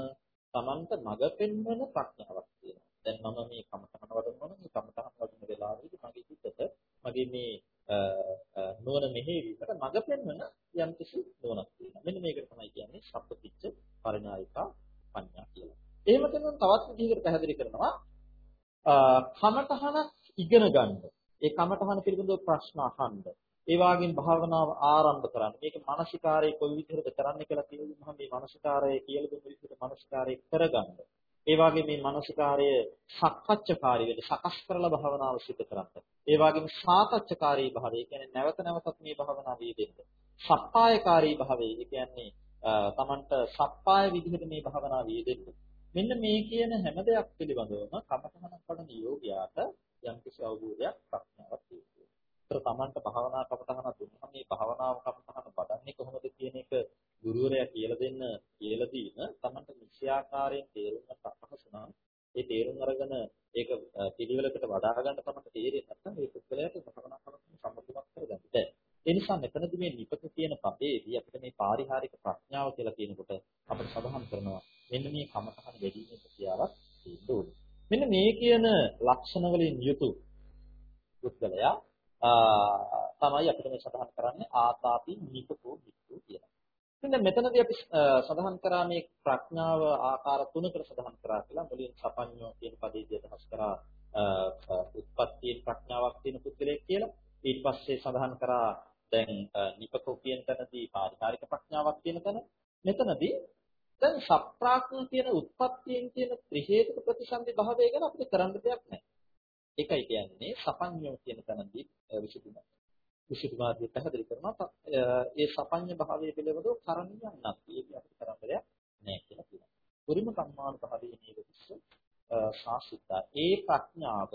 Tamanta මඟ පෙන්වන ප්‍රඥාවක් තියෙනවා. දැන් මම මේ කමතහන වඩනවා නම් මේ කමතහන වඩන වෙලාවෙදී මගේ හිතට මගේ මේ නුවණ මෙහෙවීමට මඟ පෙන්වන යම් කිසි නුවණක් තියෙනවා. මෙන්න මේකට තමයි කියන්නේ සප්පතිච්ච පරිණායිකා පඤ්ඤා කියලා. එහෙම තමයි තවත් විදිහකට පැහැදිලි කරනවා කමතහනක් ඉගෙන ගන්න. ඒ කමඨහන පිළිබඳව ප්‍රශ්න අහන්න. ඒ වගේම භාවනාව ආරම්භ කරන්න. මේක මානසිකාරයේ කොයි විදිහටද කරන්න කියලා කියනනම් මේ මානසිකාරය කියලා දුන්න විදිහට මානසිකාරය කරගන්න. ඒ වගේම මේ මානසිකාරය සක්පච්චකාරී වෙන්න සකස් කරලා භාවනාව සිදු කරන්න. ඒ වගේම සාතච්චකාරී භාවය කියන්නේ නැවත නැවතත් මේ භාවනාව යෙදෙන්න. සප්පායකාරී භාවය කියන්නේ තමන්ට සප්පාය විදිහට මේ භාවනාව යෙදෙන්න. මෙන්න මේ කියන හැම දෙයක් පිළිබඳවම කමඨහනක් වඩන යෝගියාට යම්කිසි අවබෝධයක් ප්‍රඥාවක් තියෙනවා. ඒතර Tamanට භාවනා කමතහන දුන්නා මේ භාවනාව කමතහන පදන්නේ කොහොමද කියන එක ගුරුවරයා කියලා දෙන්න කියලා දීම Tamanට නිශ්චයාකාරයෙන් තේරුම් ගන්න අපහසු නම් ඒ තේරුම් අරගෙන ඒක පිළිවෙලකට වඩා ගන්න Tamanට තේරෙන්නේ නැත්නම් මේ පුද්ගලයාට භාවනා කමතහන සම්පූර්ණයක් කරගන්න බැහැ. ඒ නිසා මෙතනදී මේ නිපක කියන පදේදී අපිට මේ පාරිහාරික ප්‍රඥාව කියලා කියනකොට අපිට සඳහන් කරනවා මෙන්න මේ කමතහන වැඩිමේ ප්‍රතිආවක් තියෙන්න ඕනේ. මෙන්න මේ කියන ලක්ෂණ වලින් යුතු පුද්ගලයා තමයි අපිට මේ සඳහන් කරන්නේ ආතාපි නිපකෝ වික්ඛු කියලා. ඉතින් මෙතනදී අපි සඳහන් කරා මේ ප්‍රඥාව ආකාර තුනකට සඳහන් කරා කියලා මුලින් සපඤ්ඤෝ කියන පදේදී අදහස් කරා උත්පත්ති ප්‍රඥාවක් තියෙන පුද්ගලයෙක් කියලා. ඊට පස්සේ සඳහන් කරා දැන් නිපකෝ කියන තැනදී පාරිකාරික ප්‍රඥාවක් කියන තැන. මෙතනදී දැන් සප්‍රාඥ කියන උත්පත්තියෙන් කියන ත්‍රි හේතුක ප්‍රතිසන්දි භාවය ගැන අපිට කරන්න දෙයක් නැහැ. ඒකයි කියන්නේ සපඤ්ඤෝ කියන තැනදී විසුද්ධි විසුද්ධි මාර්ගය පැහැදිලි කරනවා. ඒ සපඤ්ඤ භාවය පිළිබඳව කරණියක් නැති. ඒක අපිට කරන්න දෙයක් නැහැ කියලා කියනවා. පුරිම කම්මාන භාවයේ නේදවිස්ස සාසිතා. ඒ ප්‍රඥාව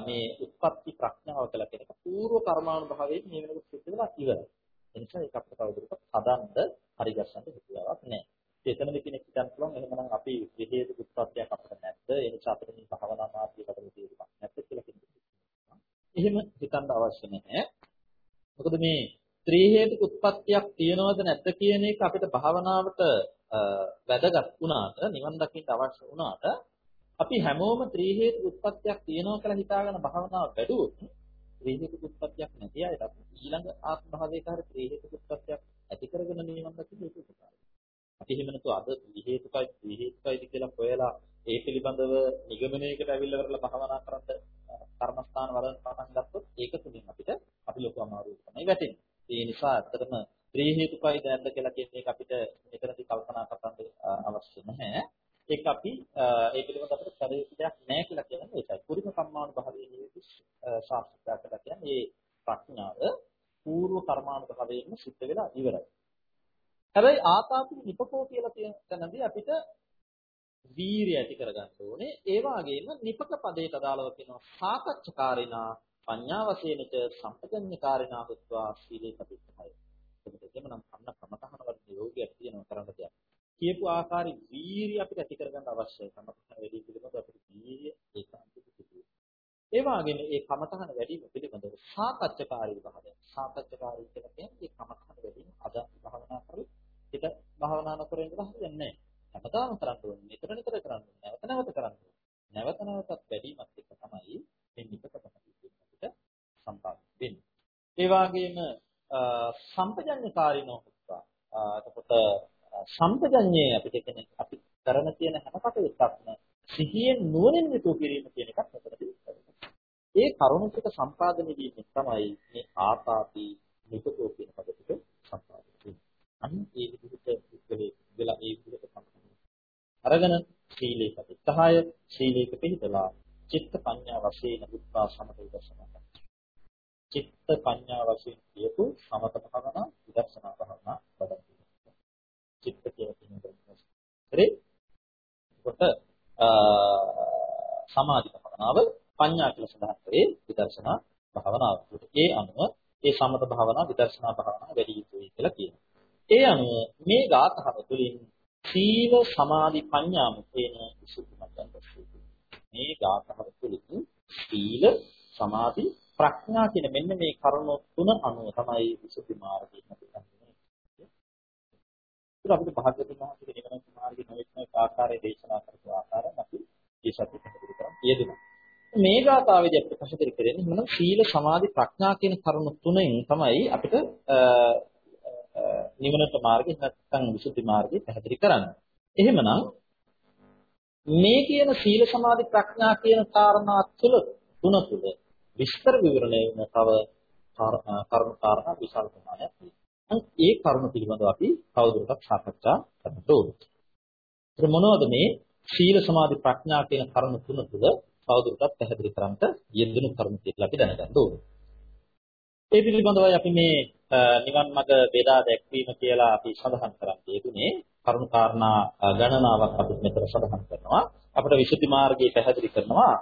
මේ උත්පත්ති ප්‍රඥාව කියලා කියන එක පූර්ව කර්මාණු භාවයේ මේ වෙනකොට සිද්ධ වෙලා ඉවරයි. එනිසා ඒක අපිට කවුරුත් හදන්න හරිගස්සන්න හැකියාවක් නැහැ. එතනදි කෙනෙක් හිතන්න පුළුවන් එහෙමනම් අපි විදේශ උත්පත්තියක් අපිට නැද්ද? ඒ නිසා අපිට මේ භාවනා මාර්ගයකට විදේශයක් නැද්ද කියලා කෙනෙක් එහෙම හිතන්න අවශ්‍ය නැහැ. මොකද මේ ත්‍රි හේතුක උත්පත්තියක් තියනවද නැද්ද කියන එක අපිට භාවනාවට වැදගත් වුණාට නිවන් දකින්න අවශ්‍ය වුණාට අපි හැමෝම ත්‍රි හේතු උත්පත්තියක් තියෙනවා කියලා හිතාගෙන භාවනාව වැඩුවොත් ත්‍රි හේතු උත්පත්තියක් නැති අයට ඊළඟ ආත්ම භාවයක හරි ත්‍රි හේතු උත්පත්තියක් ඇති කරගෙන නිවන් දකින්න ඒක උපකාරයි. අපි එහෙම නැතුව අද ත්‍රි හේතුකයි ත්‍රි හේතුකයිද කියලා හොයලා ඒ පිළිබඳව නිගමනයකට අවිල්ල කරලා භාවනා කරන්න කර්මස්ථාන වල පටන් ගත්තොත් ඒක තුලින් අපිට අපි ලොකු අමාරුවක් තමයි වැටෙන්නේ. ඒ නිසා ඇත්තටම ත්‍රි හේතුකයි දැන්ද කියලා කියන එක අපිට මෙතනදී කල්පනා කරන්න අවශ්‍ය නැහැ. ඒක අපි ඒ පිළිබඳව අපිට පරිච්ඡේදයක් නැහැ කියලා කියන්නේ ඒකයි. පුරිම කම්මාණු භාවයේ හේතු ශාස්ත්‍රය කියලා කියන්නේ මේ ප්‍රඥාව పూర్ව කර්මාණු භාවයෙන්ම සිද්ධ වෙලා ඉවරයි. හැබැයි ආතාපි නිපකෝ කියලා කියන තැනදී අපිට වීරිය ඇති කරගන්න ඕනේ. ඒ වගේම නිපක පදයට අදාළව කියනවා සාකච්ඡකාරිනා පඤ්ඤා වශයෙන්ච සම්පජඤ්ඤකාරිනා හුත්වා සීලේ කපිටයි. එතකොට එතනනම් අන්න කමතහන වල යෝගයක් තියෙනවා කරන්න දෙයක්. කියපු ආකාරي වීරිය අපිට ඇති කරගන්න අවශ්‍යයි. කමතහන වැඩි පිළිබඳව අපිට වීරිය ඒකාන්තික සිදුවේ. ඒ වගේම මේ කමතහන වැඩි පිළිබඳව සාකච්ඡකාරී භාවය. සාකච්ඡකාරී කියලා කියන්නේ මේ කමතහන වැඩි අද භාවනා කරලා හිත භාවනා නොකර ඉඳලා හරියන්නේ නැහැ. හැමදාම කරන්න ඕනේ. නිතර නිතර කරන්න ඕනේ. නැවත නැවත කරන්න ඕනේ. නැවත නැවතත් වැඩිමත් එක තමයි මේ නිපකපත අපිට සම්පාදනය වෙන්නේ. ඒ වගේම සම්පජඤ්ඤකාරීනෝ හුත්වා. එතකොට සම්පජඤ්ඤයේ අපිට කියන්නේ අපි කරන තියෙන හැම කටයුත්තක්ම සිහියෙන් නුවණින් යුතුව කිරීම කියන එකත් මෙතනදී ඒ කරුණ ටික සම්පාදනය වීමෙන් තමයි මේ ආපාපි නිකතෝ කියන පද ටික සම්පාදනය වෙන්නේ. අන්න ඒ විදිහට උත්කලේ වෙලා ඒ විදිහට අරගෙන සීලේ ප්‍රතිසහය සීලේක පිළිතලා චිත්ත පඤ්ඤා වශයෙන් උත්පා සමත විදර්ශනා චිත්ත පඤ්ඤා වශයෙන් කියපු සමත භාවනා විදර්ශනා භාවනා වඩන්න. චිත්ත කියන කෙනෙකුට හරි කොට සමාධි භාවනාව පඤ්ඤා කියලා සඳහන් කරේ විදර්ශනා භාවනාව. ඒ අනුව ඒ සමත භාවනා විදර්ශනා භාවනා වැඩි යුතුයි කියලා කියනවා. ඒ අනුව මේ ගාථාව තුළින් සීල සමාධි ප්‍රඥා මුතේන විසුද්ධිමත්යන් දැක්වේ. මේ ගාථාව තුළින් සීල සමාධි ප්‍රඥා කියන මෙන්න මේ කරුණු තුන අනුව තමයි විසුද්ධි මාර්ගය හඳුන්වන්නේ. ඒක අපිට භාග්‍යවතුන් වහන්සේ නිවන මාර්ගය නොවෙච්ච ආකාරයේ දේශනා කරපු ආකාරය අපි මේ සත්‍ය පැහැදිලි කරන් යෙදුණා. මේ ගාථාවේදී අපිට පැහැදිලි කරන්නේ මොන සීල සමාධි ප්‍රඥා කියන කරුණු තුනෙන් තමයි අපිට නිවනට මාර්ගය නැත්නම් විසුද්ධි මාර්ගය පැහැදිලි කරන්නේ. එහෙමනම් මේ කියන සීල සමාධි ප්‍රඥා කියන කාරණා තුල තුන තුල විස්තර විවරණය වෙන තව කරුණු කාරණා විශාල ප්‍රමාණයක් තියෙනවා. ඒ කරුණු පිළිබඳව අපි කවුරුටත් සාකච්ඡා කරන්න ඕනේ. ඒ මොනවද මේ සීල සමාධි ප්‍රඥා කියන කරුණු තුන තුල කවුරුටත් පැහැදිලි කරන්නට යෙදුණු කරුණු කියලා අපි දැනගන්න ඕනේ. ඒ පිළිබඳවයි අපි මේ නිවන් මඟ බෙදා දැක්වීම කියලා අපි සඳහන් කරන්නේ යෙදුනේ කරුණු කාරණා ගණනාවක් අපි මෙතන සඳහන් කරනවා. අපිට විසුද්ධි මාර්ගය පැහැදිලි කරනවා.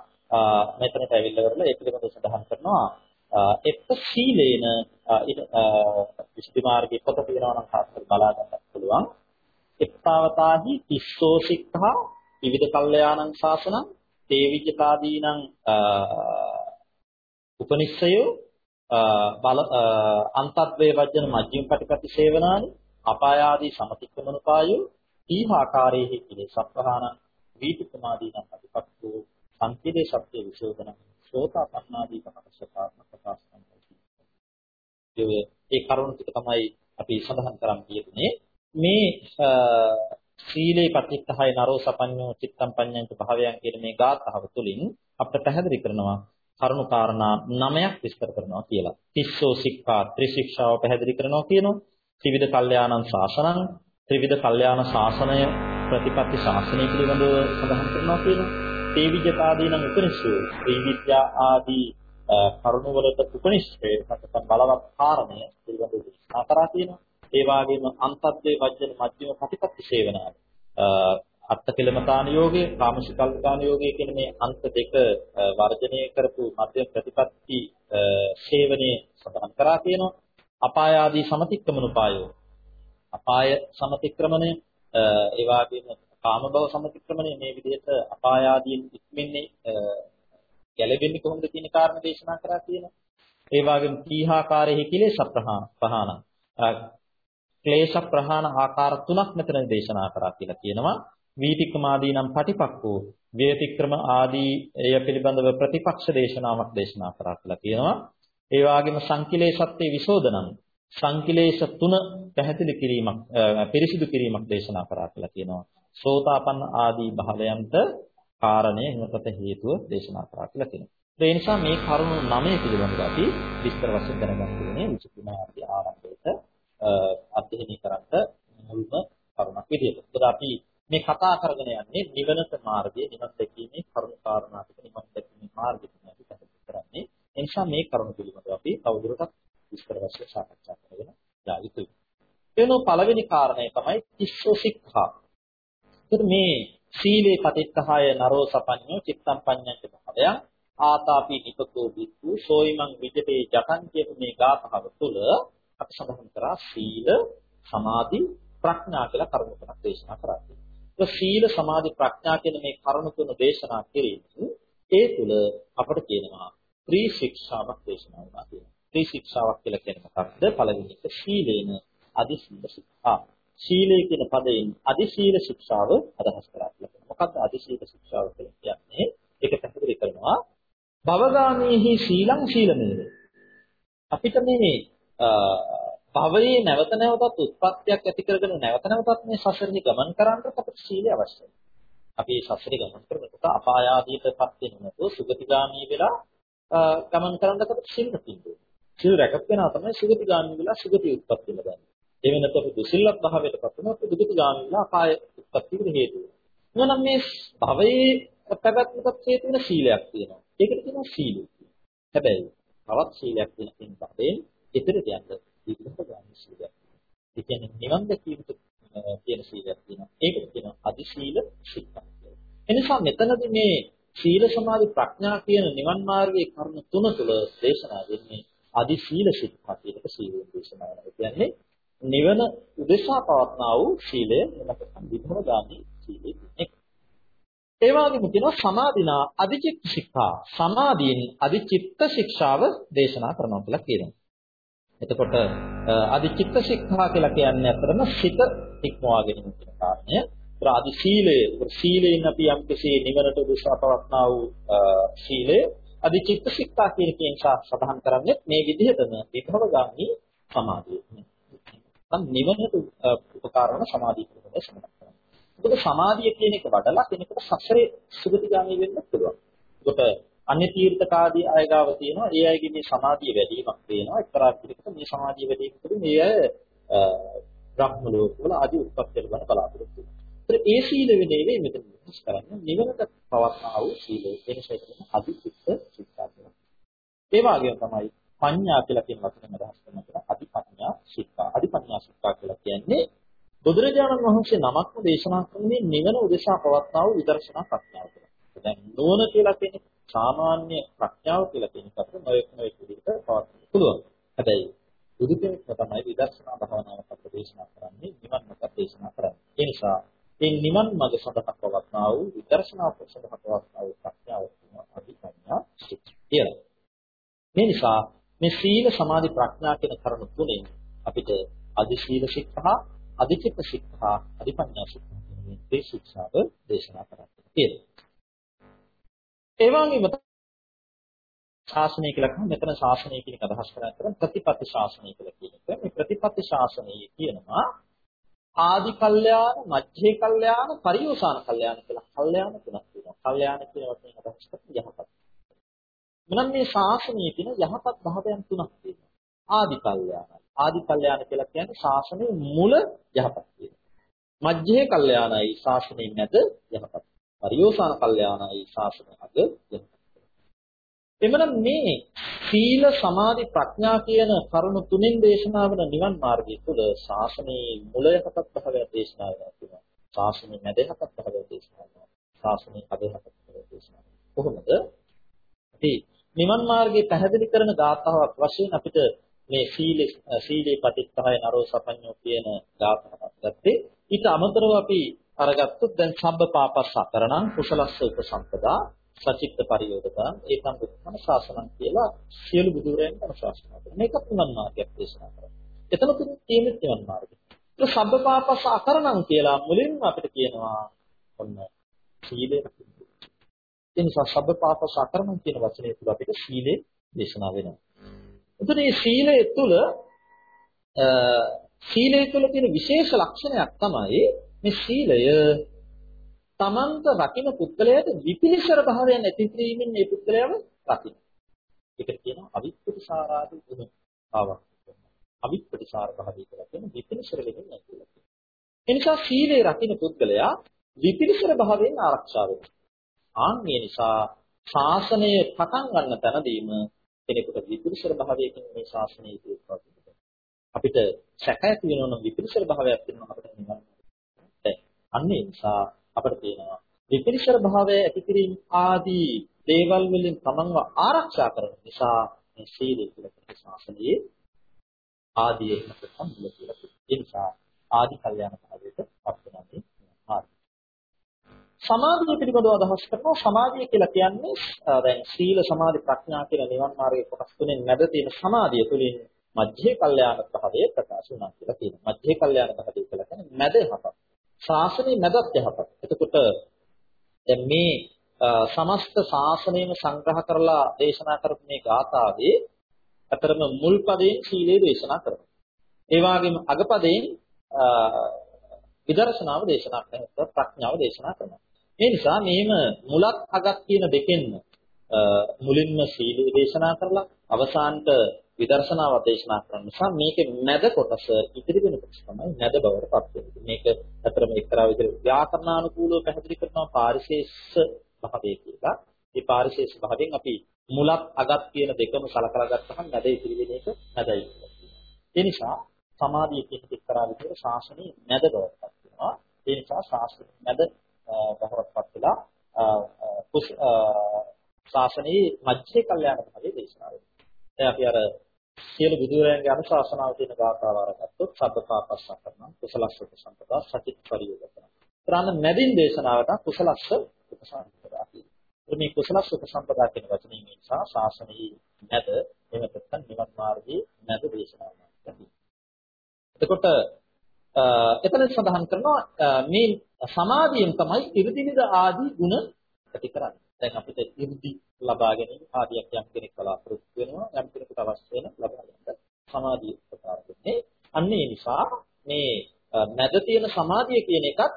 මෙතනට ඇවිල්ලා කරලා ඒ පිළිබඳව සඳහන් කරනවා. එක්ක සීලේන විසුද්ධි මාර්ගයේ පොත තියෙනවා නම් කාටද බලා ගන්නත් පුළුවන්. එක්තාවතාහි තිස්සෝ සික්ඛා විවිධ කල්යාණං ශාසනං තේවිජ්ජතාදීනං උපනිස්සයෝ බල අන්තත්වේ වජන මජ්ක්‍ධිම ප්‍රතිපatti සේවනානි අපාය ආදී සමතික්‍රමනුපායෝ ඊහාකාරයේ කිලේ සප්‍රහාණ වීති ප්‍රමාදීන ප්‍රතිපත්තෝ සංකේතේ සත්‍ය විශෝධන ශෝතාපන්නාදී පහසපාත්ම ප්‍රකාශන කරනවා. ඒ කරුණ ටික තමයි අපි සඳහන් කරන් තියෙන්නේ. මේ සීලේ පතිත්තහය නරෝ සපඤ්ඤෝ චිත්තම් පඤ්ඤංච භාවයන් කියන මේ ගාථාව තුළින් අපිට පැහැදිලි කරනවා කරුණු කාරණා 9ක් විස්තර කරනවා කියලා. තිස්සෝ සික්ඛා ත්‍රිශික්ෂාව පැහැදිලි කරනවා කියනවා. ත්‍රිවිධ කල්යාණං ශාසනං ත්‍රිවිධ කල්යාණ ශාසනය ප්‍රතිපත්ති ශාසනය පිළිබඳව සඳහන් කරනවා කියනවා. තේවිජතාදීනම් උපනිෂේ ත්‍රිවිද්‍යා ආදී කරුණු වලට උපනිෂේ නැත්නම් බලවත් කාරණය පිළිබඳව දේශනා කරා කියනවා. ඒ වගේම අන්තද්වේ වජ්ජන මධ්‍යම ප්‍රතිපත්ති සේවනාව අත්කලමතාන යෝගය, කාමසිකල්පතාන යෝගය කියන මේ අංක දෙක වර්ජනය කරපු මධ්‍යම ප්‍රතිපත්ති සේවනයේ සඳහන් කරා තියෙනවා. අපාය ආදී සමතික්‍රමනුපායෝ. අපාය සමතික්‍රමණය ඒ වගේම කාම භව සමතික්‍රමණය මේ විදිහට අපාය ආදීන් ඉක්මන්නේ ගැලවෙන්නේ කොහොමද කියන කාරණා දේශනා කරා තියෙනවා. ඒ වගේම තීහාකාරයේ කිලේශ ප්‍රහාණ ක්ලේශ ප්‍රහාණ ආකාර තුනක් මෙතන දේශනා කරා කියලා කියනවා. වීතික්‍රමාදී නම් පටිපක්කෝ වේතික්‍රම ආදී එය පිළිබඳව ප්‍රතිපක්ෂ දේශනාවක් දේශනා කරා කියලා කියනවා. ඒ වගේම සංකිලේශත්තේ විසෝදනං සංකිලේශ තුන පැහැදිලි කිරීමක් පිරිසිදු කිරීමක් දේශනා කරා කියලා කියනවා. සෝතාපන්න ආදී භාවයන්ට කාරණය එනකට හේතුව දේශනා කරා කියලා කියනවා. ඒ නිසා මේ කරුණු 9 පිළිබඳව අපි විස්තර වශයෙන් දැනගන්න ඕනේ විචිතුමාගේ ආරම්භයට අධ්‍යයනය කරන්න මුල්ම කරුණක් විදිහට. ඒකද අපි මේ කතා කරගෙන යන්නේ නිවනට මාර්ගයේ නිවන් දැකීමේ කරුණු කාරණා ටික නිවන් දැකීමේ මාර්ගය තමයි අපි පැහැදිලි කරන්නේ. ඒ නිසා මේ කරුණු පිළිබඳව අපි තවදුරටත් විස්තර වශයෙන් සාකච්ඡා කරගෙන යා යුතුයි. එනෝ පළවෙනි කාරණය තමයි ඉස්සෝ සික්ඛා. මේ සීලේ පටිච්චහය නරෝ සපඤ්ඤෝ චිත්තම් පඤ්ඤංච භාවය ආතාපි නිපතෝ බික්ඛු සෝයිමං විජිතේ ජතං කියන මේ ගාථාව තුළ අපි සඳහන් කරා සීල සමාධි ප්‍රඥා කියලා කරුණු තුනක් දේශනා කරා. ඒ සීල සමාධි ප්‍රඥා කියන මේ කරුණු තුන දේශනා කිරීමෙන් ඒ තුළ අපට කියනවා ත්‍රි ශික්ෂාවක් දේශනා වුණා කියලා. ත්‍රි ශික්ෂාවක් කියලා කියන්නේ මොකක්ද? පළවෙනි එක සීලේන අදි සීල ශික්ෂා. සීලය කියන පදයෙන් අදි සීල ශික්ෂාව අදහස් කරා කියලා. මොකක්ද අදි සීල ශික්ෂාව කියලා කියන්නේ? ඒක පැහැදිලි කරනවා භවගාමීහි සීලං සීලමේව. අපිට මේ භවයේ නැවත නැවතත් උත්පත්තියක් ඇති කරගෙන නැවත නැවතත් මේ සසරේ ගමන් කරන්නට අපිට සීලය අවශ්‍යයි. අපි මේ සසරේ ගමන් කරනකොට අපාය ආදීටපත් වෙන්නේ නැතුව සුගතිගාමී වෙලා ගමන් කරන්නට අපිට සීල තියෙනවා. සීල රැකගෙන තමයි සුගතිගාමී වෙලා සුගතිය උත්පත්ති ලබන්නේ. ඒ වෙනකොට අපි දුසිල්ලත් භාවයටපත් වෙනවා සුගතිගාමී වෙලා අපාය උත්පත්තියට හේතු වෙනවා. එහෙනම් මේ භවයේ පැවැත්මකට හේතු වෙන සීලයක් තියෙනවා. ඒකට කියනවා සීලය. හැබැයි තවත් සීලයක් තියෙන කෙනෙක්ගෙන් එතරට යන්න විකල්ප ගන්න සීලයක්. ඒ කියන්නේ නිවන් දැකීමට තියෙන සීලයක් තියෙනවා. ඒකට කියනවා අදි සීල ශික්ෂා කියලා. එනිසා මෙතනදී මේ සීල සමාධි ප්‍රඥා කියන නිවන් මාර්ගයේ කරුණු තුන තුළ දේශනා වෙන්නේ අදි සීල ශික්ෂා කියන එක සීලෙන් දේශනා කරනවා. කියන්නේ නිවන උදෙසා පවත්නා වූ සීලය එනක සම්විධව ගාමී සීලය කියන්නේ. ඒ වගේම කියනවා සමාධිනා අධිචිත්ත ශික්ෂා. සමාධියෙන් අධිචිත්ත ශික්ෂාව දේශනා කරනවා කියලා කියනවා. එතකොට අධිචිත්ත ශික්ෂා කියලා කියන්නේ අතරම සිත ඉක්මවා ගැනීම කියන කාරණය. ඒතර අදි සීලය, සීලයෙන් අපි යම් කෙසේ නිවනට උදෙසා පවත්නා වූ සීලය අධිචිත්ත ශික්ෂා කියන කේන් සඳහන් කරන්නේ මේ විදිහටම විභවගාමී සමාධිය. නැත්නම් නිවනට උපකාර වන සමාධිය පිළිබඳව සඳහන් කරනවා. ඒකට සමාධිය කියන එක වඩලා කෙනෙකුට සසරේ සුගතිගාමී වෙන්න පුළුවන්. ඒකට අන්‍ය තීර්ථකාදී අය ගාව තියෙනවා. ඒ අයගේ මේ සමාධිය වැඩිවීමක් වෙනවා. එක්තරා පිළිකට මේ සමාධිය වැඩි වීමකින් මේ අය බ්‍රහ්ම ලෝකවල ආදී උත්පත්ති ලබන බලාපොරොත්තු වෙනවා. ඒ සීල විනේවේ මෙතන විශ්වාස කරන්නේ නිවනට පවත්නා වූ සීලය. ඒ නිසා කියන අදිචිත්ත ශික්ෂා කියනවා. ඒ වගේම තමයි පඤ්ඤා කියලා කියන වචනයෙන් අදහස් කරනවා අධිපඤ්ඤා ශික්ෂා. අධිපඤ්ඤා ශික්ෂා කියලා කියන්නේ බුදුරජාණන් වහන්සේ නමක්ම දේශනා කරන්නේ නිවන උදෙසා පවත්නා වූ විදර්ශනා ප්‍රඥාව කියලා. දැන් නුවණ කියලා කියන්නේ සාමාන්‍ය ප්‍රඥාව කියලා කියන එකට නොයෙක් නොයෙක් විදිහට පවත්වන්න පුළුවන්. හැබැයි බුදු කෙනෙක් තමයි විදර්ශනා භාවනාවක් අපට දේශනා කරන්නේ නිවන් මඟ දේශනා කරන්නේ. ඒ නිසා මේ නිවන් මඟ සඳහා පවත්නා වූ විදර්ශනා සඳහා පවත්නා වූ ප්‍රඥාව තමයි අධිපඤ්ඤා කියලා. මේ නිසා මේ සීල සමාධි ප්‍රඥා කියන කරුණු තුනෙන් අපිට අධි සීල ශික්ෂා, අධිචිත්ත ශික්ෂා, අධිපඤ්ඤා ශික්ෂා කියන මේ ශික්ෂාව දේශනා කරන්නේ කියලා. ඒ වගේම ශාසනය කියලා කියන්නේ මෙතන ශාසනය කියන එක අදහස් කරන්නේ ප්‍රතිපත්ති ශාසනය කියලා කියන එක. මේ ප්‍රතිපත්ති ශාසනය කියනවා ආදි කල්යාණ, මධ්‍යේ කල්යාණ, පරිෝසాన කල්යාණ කියලා කල්යාණ තුනක් තියෙනවා. කල්යාණ කියන වචනේ අදහස් කරන්නේ යහපත්. මොනම් මේ ශාසනයේ තියෙන යහපත් භාවයන් තුනක් තියෙනවා. ආදි කල්යාණ. ආදි කල්යාණ කියලා කියන්නේ ශාසනයේ මුල යහපත් තියෙනවා. මධ්‍යේ කල්යාණයි ශාසනයේ මැද යහපත්. හරියෝසాన කල්යාණයි ශාසනය අද එමනම් මේ සීල සමාධි ප්‍රඥා කියන කරුණු තුනෙන් දේශනා වන නිවන් මාර්ගය තුළ ශාසනයේ මුල යහපත් භාවය දේශනා කරනවා. ශාසනයේ මැද යහපත් භාවය දේශනා කරනවා. ශාසනයේ අග යහපත් භාවය දේශනා කරනවා. කොහොමද? අපි නිවන් මාර්ගය පැහැදිලි කරන ධාතාවක් වශයෙන් අපිට මේ සීල සීලේ පටිච්චය නරෝ සපඤ්ඤෝ කියන ධාතාවක් ගත්තේ. ඊට අමතරව අපි අරගත්තොත් දැන් සම්බ පාපස් අකරණං කුසලස්ස උපසම්පදා සචිත්ත පරියෝධකං ඒකම් බුද්ධම ශාසනං කියලා සියලු බුදුරයන් අනුශාසනා කරනවා. මේකත් නිවන් මාර්ගයක් දේශනා කරනවා. එතන තියෙන නිවන් මාර්ගය. ඒක සම්බ පාපස් අකරණං කියලා මුලින්ම අපිට කියනවා ඔන්න සීලය රකින්න. ඒ නිසා සබ්බපාප සකරණ කියන වචනේ තුල අපිට සීලේ දේශනා වෙනවා. එතකොට මේ සීලය තුල සීලය තුල තියෙන විශේෂ ලක්ෂණයක් තමයි මේ සීලය තමන්ට රකින්න පුද්ගලයාට විපිලිසර භාවයන් ඇති කිරීමෙන් මේ පුද්ගලයාව රකින්න. ඒක කියනවා අවිප්පටිසාරාදී ගුණ ආවක්. අවිප්පටිසාර භාවය කියලා කියන විපිලිසර වෙන්නේ නැහැ කියලා. ඒ නිසා සීලය රකින්න පුද්ගලයා විපිලිසර භාවයෙන් ආරක්ෂා වෙනවා. ආන් මේ නිසා ශාසනය පටන් ගන්න තැනදීම කෙනෙකුට විපිලිසර භාවයකින් මේ ශාසනය ඉදිරියට අපිට සැකයක් වෙනවා නම් විපිලිසර භාවයක් වෙනවා අපිට නිවන්. අන්න ඒ නිසා අපිට තියෙනවා විපිලිසර භාවය ඇති කිරීම ආදී දේවල් වලින් තමන්ව ආරක්ෂා කරන නිසා මේ සීලය කියලා ශාසනයේ ආදී එකකට සම්බන්ධ කියලා. ඒ නිසා ආදි කල්යාණ භාවයට පත් වෙනදී ආදී. සමාධිය පිළිබඳව අදහස් කරනවා සමාධිය කියලා කියන්නේ දැන් සීල සමාධි ප්‍රඥා කියන නිවන් මාර්ගයේ කොටස් තුනෙන් මැද තියෙන සමාධිය තුළින් මධ්‍යේ කල්යාණ භාවය ප්‍රකාශ වුණා කියලා කියනවා. මධ්‍යේ කල්යාණ භාවය කියලා කියන්නේ මැද යහපත්. ශාසනයේ මැදත් යහපත්. එතකොට දැන් මේ සමස්ත ශාසනයම සංග්‍රහ කරලා දේශනා කරපු මේ ගාථාවේ අතරම මුල් පදයෙන් සීලය දේශනා කරනවා. ඒ වගේම අගපදයෙන් විදර්ශනාව දේශනා කරනවා ප්‍රඥාව දේශනා කරනවා. ඒ නිසා මේම මුලක් අගක් කියන දෙකෙන්ම මුලින්ම සීලය දේශනා කරලා අවසානට විදර්ශනාව දේශනා කරන නිසා මේකේ නැද කොටස ඉතිරි වෙන කොටස තමයි නැද බවට පත් වෙන්නේ. මේක අතරම එක්තරා විදිහට ව්‍යාකරණානුකූලව පැහැදිලි කරනවා පාරිශේෂ භාවය කියලා. මේ පාරිශේෂ භාවයෙන් අපි මුලක් අගක් කියන දෙකම සලකලා ගත්තහම නැද ඉතිරි වෙන එක නැදයි කියලා. ඒ නිසා සමාධිය කියන එක්තරා විදිහට ශාසනයේ නැද බවට පත් වෙනවා. ඒ නිසා ශාසනයේ නැද බවට පත් වෙලා ශාසනයේ මධ්‍ය කල්යාණ භාවයේ දේශනා වෙනවා. දැන් අපි අර සියලු බුදුරයන්ගේ අනුශාසනාව තියෙන ගාථාව අරගත්තොත් සබ්බපාපස්සකරණ කුසලස්ස උපසම්පදා සතිත් පරියෝගතන. ප්‍රාණ නැදින් දේශනාවට කුසලස්ස උපසම්පදා කියනවා. මේ කුසලස්ස උපසම්පදා කියන වචනේ මේ නිසා ශාසනයේ නැද එහෙම නැත්නම් නිවන් මාර්ගයේ නැද දේශනාවක්. එතකොට එතන සඳහන් කරනවා මේ සමාධියෙන් තමයි ඉර්ධිවිද ආදී ගුණ ඇති කරන්නේ. දැන් අපිට ඉර්ධි ලබා ගැනීම ආදියක් යම් කෙනෙක් බලාපොරොත්තු වෙනවා යම් කෙනෙකුට අවශ්‍ය වෙන ලබා ගන්න සමාධිය ප්‍රකාර වෙන්නේ. අන්න ඒ නිසා මේ නැද තියෙන සමාධිය කියන එකත්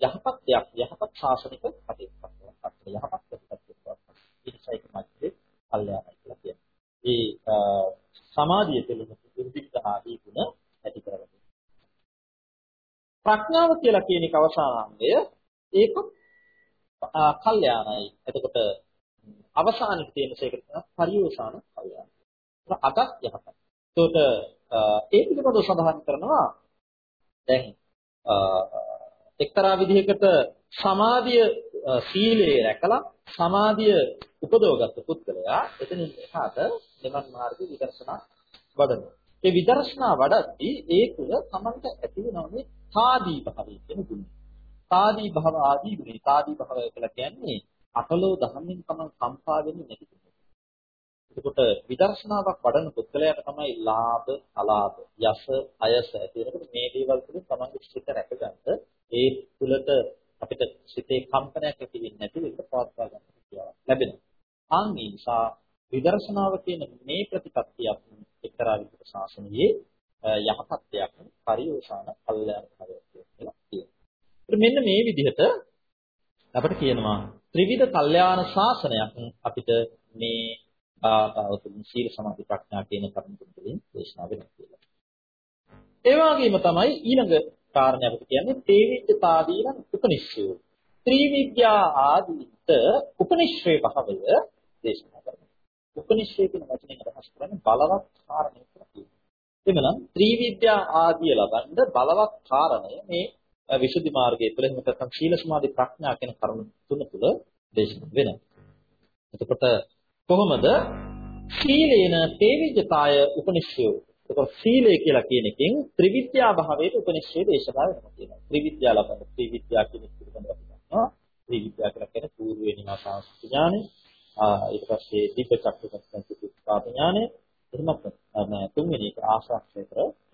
යහපත් දෙයක් යහපත් ශාසනික කටයුත්තක් යහපත් ප්‍රතිපත්තියක්. ඒ නිසා ඒක මැදේ කල්යාණයි කියලා කියනවා. ඒ සමාධිය තුළින් ඉර්ධිවිද ආදී ගුණ ඇති කරගන්නවා. ප්‍රඥාව කියලා කියන එක අවසානාංගය ඒක කල්යාණයි. එතකොට අවසානයේ තියෙන සේකට තමයි පරියෝසాన කල්යාණ. අගක් යහපත්. එතකොට ඒ පිළිබඳව සඳහන් කරනවා දැන් එක්තරා විදිහකට සමාධිය සීලයේ රැකලා සමාධිය උපදවගත්තු පුද්ගලයා එතනින් එහාට නිවන් මාර්ග විදර්ශනා වඩනවා. ඒ විදර්ශනා වඩද්දී ඒ තුළ තමන්ට ඇති වෙනවා මේ සාදී භාවය කියන ගුණය. සාදී භව ආදී ගුණය. සාදී භවය කියලා කියන්නේ අකලෝ දහමින් තමන් කම්පා වෙන්නේ නැති කෙනෙක්. එතකොට විදර්ශනාවක් වඩන පුද්ගලයාට තමයි ලාභ, අලාභ, යස, අයස ඇති වෙනකොට මේ දේවල් තුළින් තමන්ගේ සිත රැකගන්න ඒ තුළට අපිට සිතේ කම්පනයක් ඇති වෙන්නේ නැති වෙන්න පවත්වා ගන්න හැකියාවක් ලැබෙනවා. ආන් නිසා විදර්ශනාව කියන මේ ප්‍රතිපත්තියක් එක්තරා විදිහක ශාසනයේ යහපත් දෙයක් පරිෝෂාන කල්යාණ භාවයක් කියලා කියනවා. මෙන්න මේ විදිහට අපිට කියනවා ත්‍රිවිධ කල්යාණ ශාසනයක් අපිට මේ ආතාව තුළින් සීල සමාධි ප්‍රඥා කියන කරුණු තුලින් දේශනා වෙනවා කියලා. ඒ වගේම තමයි ඊළඟ කාරණය අපිට කියන්නේ තේවිච්ඡතාදීන උපනිශ්‍රය. ත්‍රිවිද්‍යා ආදීත උපනිශ්‍රේ භාවය දේශනා කරනවා. උපනිශ්‍රේ කියන වචනයෙන් අදහස් කරන්නේ බලවත් කාරණයක් කියලා කියනවා. එමනම් ත්‍රිවිද්‍යා ආදිය ලබන්න බලවත් කාරණය මේ විසුද්ධි මාර්ගයේ තුළ එහෙම නැත්නම් සීල සමාධි ප්‍රඥා කියන කරුණු තුන තුළ දේශනා වෙනවා. එතකොට කොහොමද සීලේන තේවිජ්ජතාය උපනිශ්චයෝ එතකොට සීලය කියලා කියන එකෙන් ත්‍රිවිද්‍යා භාවයේ උපනිශ්චය දේශනා වෙනවා කියනවා. ත්‍රිවිද්‍යා ලබන ත්‍රිවිද්‍යා කියන එක පිළිබඳව අපි දන්නවා. ත්‍රිවිද්‍යා කියලා කියන්නේ පූර්වේ නිවාසාංශ ඥානෙ, ඊට පස්සේ දීප චක්කපත්තන් සුත්පාද ඥානෙ, එහෙමත් තුන්වෙනි එක ආශ්‍රක්ෂේත්‍ර ඥානෙ කියනවා.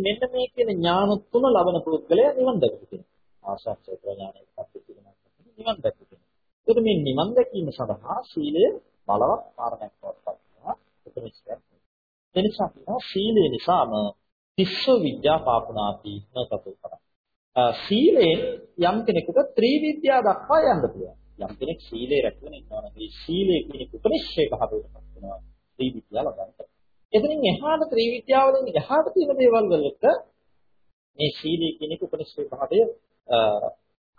මෙන්න මේ කියන ඥාන තුන ලබන පුද්ගලයා නිවන් දැකලා තියෙනවා. ආශාක්ෂය ඥානයටපත් වෙච්ච කෙනා නිවන් දැක්ක කෙනෙක්. ඒකට මේ නිවන් දැකීම සඳහා සීලය බලවත් කාරණයක් බවට පත් වෙනවා. උපනිෂදයක්. එනිසා කියනවා සීලය නිසාම තිස්ස විද්‍යා පාපුනාති නතතු කරා. සීලයෙන් යම් කෙනෙකුට ත්‍රිවිද්‍යා දක්වා යන්න පුළුවන්. යම් කෙනෙක් සීලය රැකගෙන ඉන්නවා නම් ඒ සීලය කියන උපනිෂේ භාවයට පත් වෙනවා. ත්‍රිවිද්‍යා ලබන්න. එතනින් එහාට ත්‍රිවිද්‍යාවලින් එහාට තියෙන දේවල් වලට මේ සීලය කියන උපනිෂේ භාවය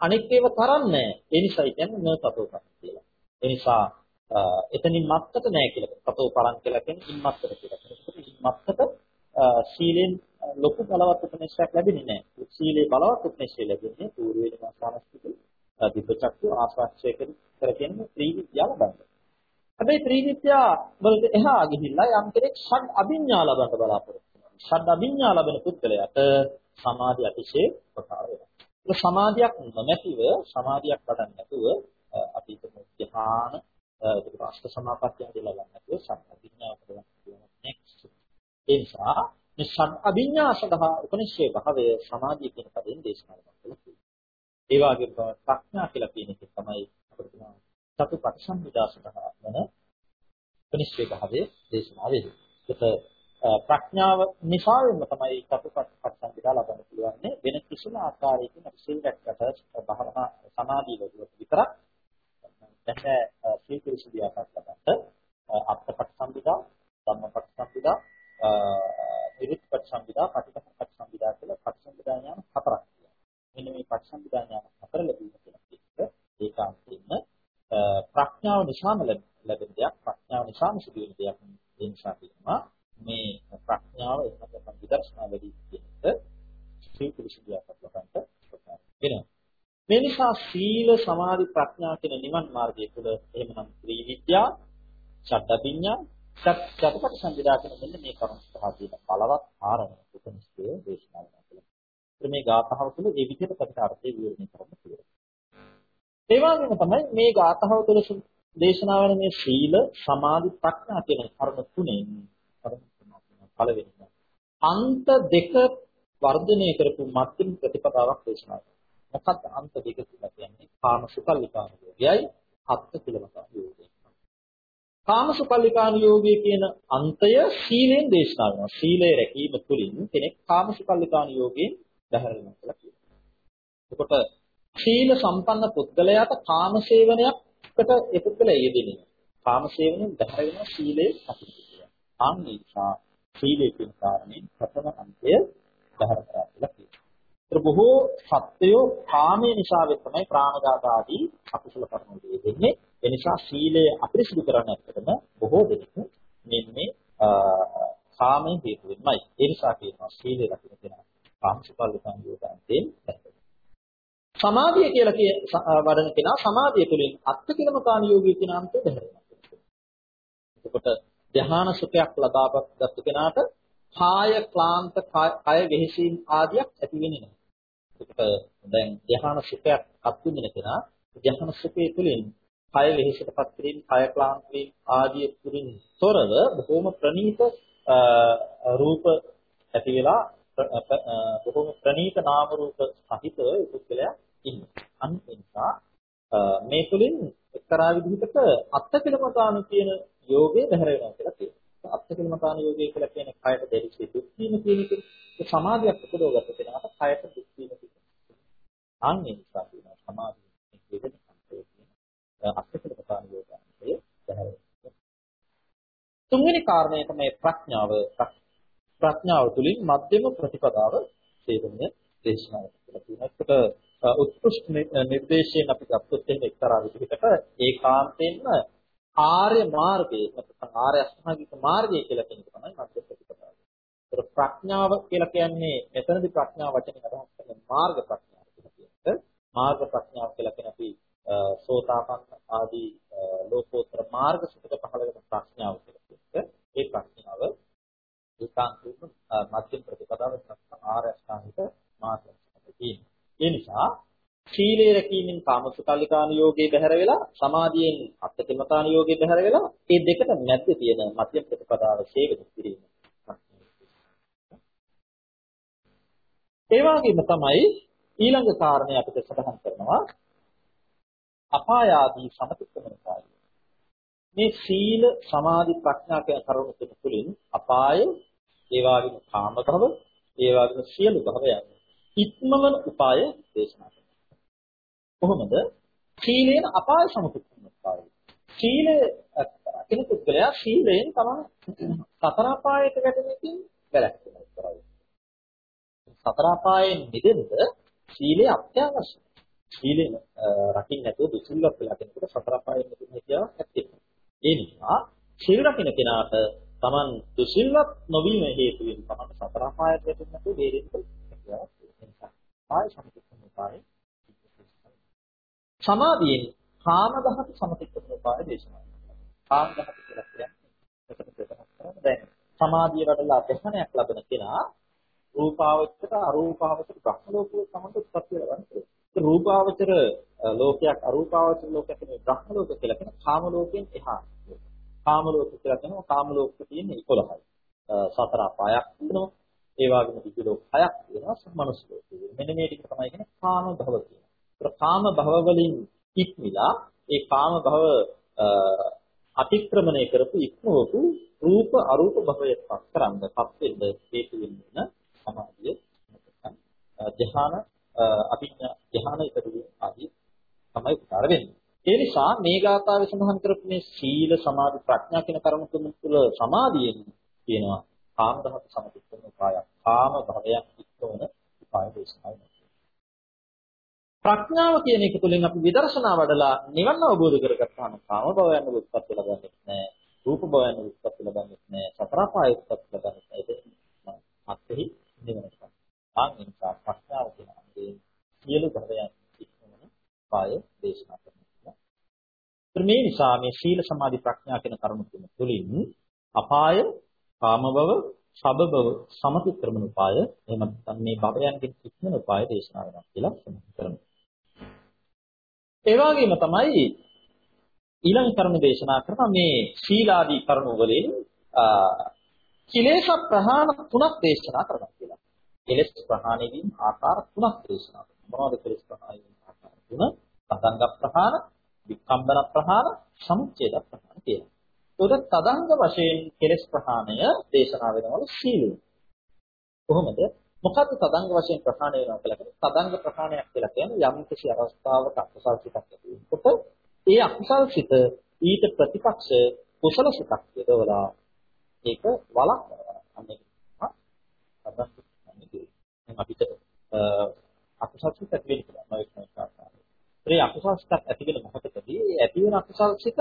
අනෙක් ඒවා තරන්නේ ඒ නිසා කියන්නේ නතතු කරා කියලා. ඒ නිසා එතනින් මත්තට නෑ කියලා. තතෝ පරන් කියලා කියන්නේ ඉම්මත්තට කියලා. ඒකට ඉම්මත්තට සීලෙන් ලොකු බලවත් උපනිෂයක් ලැබෙන්නේ නැහැ. සීලේ බලවත් උපනිෂය ලැබෙන්නේ පූර්වේන මාසානස්තික දිබ්බචක්ක ආශ්‍රාක්ෂය කර කියන්නේ ත්‍රිවිද්‍යාව ලබන්න. හැබැයි ත්‍රිවිද්‍යා වලට එහා ගිහිල්ලා යම් කෙනෙක් ෂඩ් අභිඥා ලබන්න බලාපොරොත්තු වෙනවා. ෂඩ් අභිඥා ලබන පුද්ගලයාට සමාධිය අතිශය ප්‍රකාර වෙනවා. ඒක සමාධියක් නොමැතිව සමාධියක් වඩන්න නැතුව අපි හිතමු ධ්‍යාන ඒක අෂ්ට සමාපත්තිය හදලා ගන්න නැතුව ෂඩ් අභිඥාව කරගන්න පුළුවන් next. ඒ නිසා මේ ෂඩ් අභිඥා සඳහා උපනිෂේ භාවය සමාධිය කියන පදයෙන් දේශනා කරනවා. ඒ වගේම ප්‍රඥා කියලා කියන එක තමයි අපිට කියනවා සතු පටිසම්භිදා සඳහා වන උපනිෂේ භාවයේ දේශනා වෙන්නේ. ඒක ප්‍රඥාව නිසාවෙන්ම තමයි සතු පටිසම්භිදා ලබන්න පුළුවන් වෙන කිසිම ආකාරයකින් අපි සිල් රැක්කට භාවනා සමාධිය වලට විතරක් දැන් සීල පිරිසිදියාවක් ලබන්න අත්පටිසම්භිදා ධම්මපටිසම්භිදා විරුත් පටිසම්භිදා පටිඝ පටිසම්භිදා කියලා පටිසම්භිදා ඥාන හතරක් තියෙනවා. මෙන්න මේ පටිසම්භිදා ඥාන හතර ලැබීම කියන එක ඒකාන්තයෙන්ම ප්‍රඥාව නිසාම ලැබෙන දෙයක් ප්‍රඥාව නිසාම සිදු වෙන දෙයක් ඒ නිසා කියනවා මේ ප්‍රඥාව එහෙම නැත්නම් විදර්ශනා වැඩි කියන එක සීල පිළිසිදියාවක් ලබන්නට වෙනවා. මේ නිසා සීල සමාධි ප්‍රඥා කියන නිවන් මාර්ගය තුළ එහෙමනම් ත්‍රිවිද්‍යා, ෂඩ්ඩපිඤ්ඤා, සත්‍යපට සංවිදා කියන මෙන්න මේ කරුණු පහ තියෙන බලවත් ආරණ්‍ය උපනිෂ්ඨය දේශනා කරනවා. මේ ගාථාව තුළ මේ විදිහට ප්‍රතිකාරத்தை විවරණය කරන්න පුළුවන්. ඒ වගේම තමයි මේ ගාථාව තුළ දේශනා වෙන මේ සීල, සමාධි, ප්‍රඥා කියන කරුණු තුනෙන් පළවෙනිම අන්ත දෙක වර්ධනය කරපු මධ්‍යම ප්‍රතිපදාවක් දේශනා කරනවා. මොකක්ද අන්ත දෙක කියලා කියන්නේ? කාම සුකල්ලිකාන යෝගයයි, අත්ති කිලමතාන යෝගයයි. කාමසුකල්ලිකාන යෝගය කියන අන්තය සීලෙන් දේශනා කරනවා. සීලය රැකීම තුළින් කෙනෙක් කාමසුකල්ලිකාන යෝගයෙන් බැහැර වෙනවා කියලා කියනවා. එතකොට සීල සම්පන්න පුද්ගලයාට කාමසේවනයකට ඒ පුද්ගලයා යෙදෙන්නේ. කාමසේවනයෙන් බැහැර වෙනවා සීලයේ කටයුතු. ආන්නිසා සීලයේ කියන කාරණේ ප්‍රථම අන්තය බැහැර කරා කියලා කියනවා. ඒතර බොහෝ සත්‍යෝ කාමයේ නිසා තමයි ප්‍රාණඝාත ආදී අකුසල කර්ම වලදී ඒ නිසා සීලය අපිරිසිදු කරන්න ඇත්තටම බොහෝ දෙනෙක් මේ කාමයෙන් හේතු වෙනමයි. ඒ නිසා කියනවා සීලය රකින්න කෙනා කාමසුකල්ල සංයෝගයන්තෙන් සමාධිය කියලා කිය වඩන කෙනා සමාධිය තුළින් අත්තිකිලමකාන යෝගී කියන අන්තය දැහැරෙනවා. එතකොට ධ්‍යාන සුඛයක් ලබාගත් කෙනාට කාය ක්ලාන්ත කය වෙහිසීම් ආදියක් ඇති වෙන්නේ නැහැ. එතකොට දැන් ධ්‍යාන සුඛයක් අත්විඳින කෙනා ධ්‍යාන සුඛය තුළින් කය වෙහෙසටපත් කිරීම, කය ක්ලාන්ත වීම ආදී තුලින් තොරව බොහොම ප්‍රණීත රූප ඇති වෙලා බොහොම ප්‍රණීත නාම රූප සහිතව උපුද්ගලයා ඉන්නවා. අන්න ඒ නිසා මේ තුලින් එක්තරා විදිහකට අත්තිකිලමතාන කියන යෝගේ බැහැර වෙනවා කියලා කියනවා. අත්තිකිලමතාන යෝගය කියලා කියන්නේ කයට දැරිච්ච දුක් වීම කියන එක. ඒ සමාධියක් උපදවගත්ත කෙනාට කයට දුක් වීම කියන එක. අන්න ඒ නිසා කියනවා සමාධිය කියන අත්‍යකරපතාන යෝගාන්තයේ දැහැරෙනවා. තුන්වෙනි කාරණය තමයි ප්‍රඥාව. ප්‍රඥාව තුළින් මධ්‍යම ප්‍රතිපදාව තේරුම්ය දේශනා කරලා තියෙනවා. ඒකට උත්කෘෂ්ඨ නිර්දේශයෙන් අපි ගත්තොත් එහෙම එක්තරා විදිහකට ඒකාන්තයෙන්ම ආර්ය මාර්ගයේ නැත්නම් ආර්ය අෂ්ටාංගික මාර්ගය කියලා කියන එක තමයි මධ්‍යම ප්‍රතිපදාව. ඒක ප්‍රඥාව කියලා කියන්නේ මෙතනදී ප්‍රඥාව වචනේ අදහස් කරන්නේ මාර්ග ප්‍රඥාව කියලා කියන්නේ. මාර්ග ප්‍රඥාව කියලා කියන අපි සෝතාපන්න ආදී ලෝකෝත්තර මාර්ග සුඛ පහළ වෙන ප්‍රඥාව කියලා ඒ ප්‍රඥාව ඒකාන්තයෙන්ම මධ්‍යම ප්‍රතිපදාව සත්‍ය ආර්ය අෂ්ටාංගික මාර්ගය තියෙනවා. ඒ නිසා සීලේ රැකීමෙන් කාමසුකල්ලිකාන යෝගේ බැහැර වෙලා සමාධියෙන් අත්තිමතාන යෝගේ බැහැර වෙලා මේ දෙකට මැද්දේ තියෙන මධ්‍යම ප්‍රතිපදාව සේවන කිරීම. ඒ වගේම තමයි ඊළඟ කාරණේ අපිට සඳහන් කරනවා අපායාදී සමතික්‍රමනකාරය. මේ සීල සමාධි ප්‍රඥා කියන කරුණු තුන තුළින් අපාය, ඒ වගේම කාම භව, ඒ වගේම සියලු භවයන් ඉක්මවන උපාය දේශනා කරනවා. කොහොමද? සීලයෙන් අපාය සමතික්‍රමනකාරය. සීලය කෙනෙක් පුද්ගලයා සීලයෙන් තමයි සතර අපායට වැටෙනකින් වැළැක්වෙනවා කරන්නේ. සතර අපායෙන් මිදෙන්න සීලය අත්‍යවශ්‍යයි. සීලෙ රකින්න නැතුව දුසිල්වත් වෙලා කෙනෙකුට සතර අපායෙන් මිදෙන්න හැකියාවක් නැත්තේ. ඒ නිසා සීල රකින්න කෙනාට Taman දුසිල්වත් නොවීම හේතුවෙන් Taman සතර අපායට වැටෙන්න නැතුව බේරෙන්න හැකියාවක් තියෙනවා. ආය සම්පූර්ණ උපාය සමාධියෙන් කාම දහතු සමතික්‍රම උපාය දේශනා කාම දහතු කියලා කියන්නේ දැන් සමාධිය වඩලා ප්‍රශ්නයක් ලබන කෙනා රූපාවචර අරූපාවචර බ්‍රහ්ම ලෝකයේ සමන්ත උත්පත්ති ලබන්නේ. ඒ රූපාවචර ලෝකයක් අරූපාවචර ලෝකයක් නෙවෙයි බ්‍රහ්ම ලෝක කියලා කියන කාම ලෝකයෙන් එහා. කාම ලෝක කියලා කියනවා කාම ලෝක තියෙන්නේ 11යි. සතර අපායක් තියෙනවා. ඒ වගේම දිව්‍ය ලෝක 6ක් තියෙනවා මනුස්ස ලෝක. මෙන්න මේ ටික තමයි කියන්නේ කාම භව කියන්නේ. ඒක කාම භව වලින් ඉක්මිලා ඒ කාම භව අතික්‍රමණය කරපු ඉක්මවපු රූප අරූප භවයට පත් කරන්න පත් වෙන්න හේතු වෙන සමාධිය ධ්‍යාන අභිඥා ධ්‍යාන ඉදිරිය ආදී තමයි උදාර වෙන්නේ. ඒ නිසා මේ ගාථාවේ සඳහන් කරපු මේ සීල සමාධි ප්‍රඥා කියන කරුණු තුන තුළ සමාධියෙන් කියනවා කාම ධමත සමතික්‍රම උපායක්. කාම භවයක් ඉක්මවන උපාය දේශනාවයි. ප්‍රඥාව කියන එක තුළින් අපි විදර්ශනා වඩලා නිවන් අවබෝධ කරගත්තාම කාම භවයන් උත්පත්ති ලබන්නේ නැහැ. රූප භවයන් උත්පත්ති ලබන්නේ නැහැ. සතර පාය උත්පත්ති ලබන්නේ නැහැ. අත්ෙහි නිවනට. ආන් නිසා ප්‍රඥාව කියන අංගයෙන් සියලු භවයන් ඉක්මවන පාය දේශනා කරනවා. මේ නිසා මේ සීල සමාධි ප්‍රඥා කියන කරුණු තුන තුළින් අපාය, කාම භව, සබ භව, සමතික්‍රමන උපාය එහෙම නැත්නම් මේ භවයන්ගෙන් ඉක්මන උපාය දේශනා වෙනවා කියලා සඳහන් කරනවා. ඒ වගේම තමයි ඊළඟ කරුණ දේශනා කරන මේ සීලාදී කරුණු වලින් කිලේශ ප්‍රහාණ තුනක් දේශනා කරනවා කියලා. කෙලෙස් ප්‍රහාණය වීම ආකාර තුනක් දේශනා කරනවා. මොනවද කෙලෙස් ප්‍රහාණය වීම ආකාර තුන? තදංග ප්‍රහාණ, විකම්බන ප්‍රහාණ, සමුච්ඡේද ප්‍රහාණ කියලා. ඒකට තදංග වශයෙන් කෙලෙස් ප්‍රහාණය දේශනා වෙනවලු සීලය. කොහොමද? මොකද්ද තදංග වශයෙන් ප්‍රහාණය වෙනවා කියලා කියන්නේ? තදංග ප්‍රහාණයක් කියලා කියන්නේ යම් කිසි අවස්ථාවක අකුසල් සිතක් ඇති වෙනකොට ඒ අකුසල් සිත ඊට ප්‍රතිපක්ෂ කුසල සිතක් යොදවලා ඒක වළක්වනවා. අන්න ඒක තමයි තදංග අපිට අකුසල් සිත ඇති වෙන්න පුළුවන් නොයෙක් නොයෙක් ආකාරයෙන්. ඒ අකුසල් සිතක් ඇති වෙන මොහොතකදී ඒ ඇති වෙන අකුසල් සිත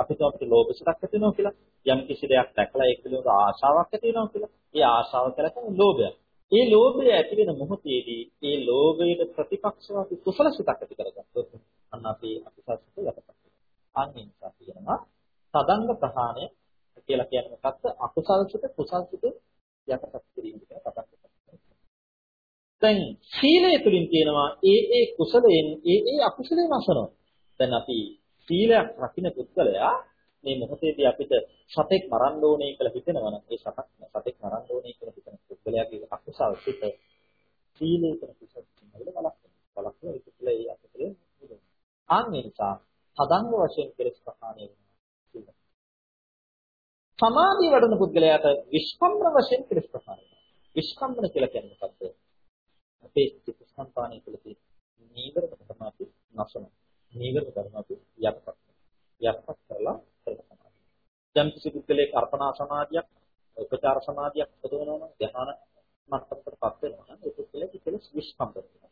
අපිට අපිට ලෝභ සිතක් ඇති වෙනවා කියලා යම් කිසි දෙයක් දැකලා ඒක පිළිබඳ ආශාවක් ඇති වෙනවා කියලා. ඒ ආශාව කියලා කියන්නේ ලෝභය. ඒ ලෝභය ඇති වෙන මොහොතේදී ඒ ලෝභයට ප්‍රතිපක්ෂව අපි කුසල සිතක් ඇති කරගත්තොත් අන්න අපි අකුසල සිත යටපත් වෙනවා. අන්න ඒ නිසා කියනවා සදංග ප්‍රහාණය කියලා කියන්නේ මොකක්ද? අකුසල සිත කුසල සිත යටපත් කිරීම කියන කතාවක්. දැන් සීලය තුලින් කියනවා ඒ ඒ කුසලයෙන් ඒ ඒ අකුසලයෙන් වසනවා. දැන් අපි සීලයක් රකින්න පුද්ගලයා මේ මොහොතේදී අපිට සතෙක් මරන්න ඕනේ කියලා හිතෙනවා නම් ඒ සතක් සතෙක් මරන්න ඕනේ කියලා හිතන පුද්ගලයාගේ අකුසල් සිත සීලේ කරන කුසල වල බලක් බලක් ඒ කුසලයේ අකුසලයේ ආන්නේ නිසා සදංග වශයෙන් කෙලස් ප්‍රහාණය වෙනවා. සමාධිය වඩන පුද්ගලයාට විස්කම්බන වශයෙන් කෙලස් ප්‍රහාණය වෙනවා. විස්කම්බන කියලා කියන්නේ මොකද්ද? අපේ චිත්ත සංපාණය තුළ තියෙන නීවරණ ධර්ම අපි නැසන නීවරණ ධර්ම අපි යටපත් යටපත් කරලා කරනවා යම් කිසි පුද්ගලයෙක් අර්පණා සමාධියක් උපචාර සමාධියක් උපදවනවා නම් ධ්‍යාන මට්ටමකටපත් වෙනවා නම් ඒ පුද්ගලයාට කෙලස් විස්කම්බන වෙනවා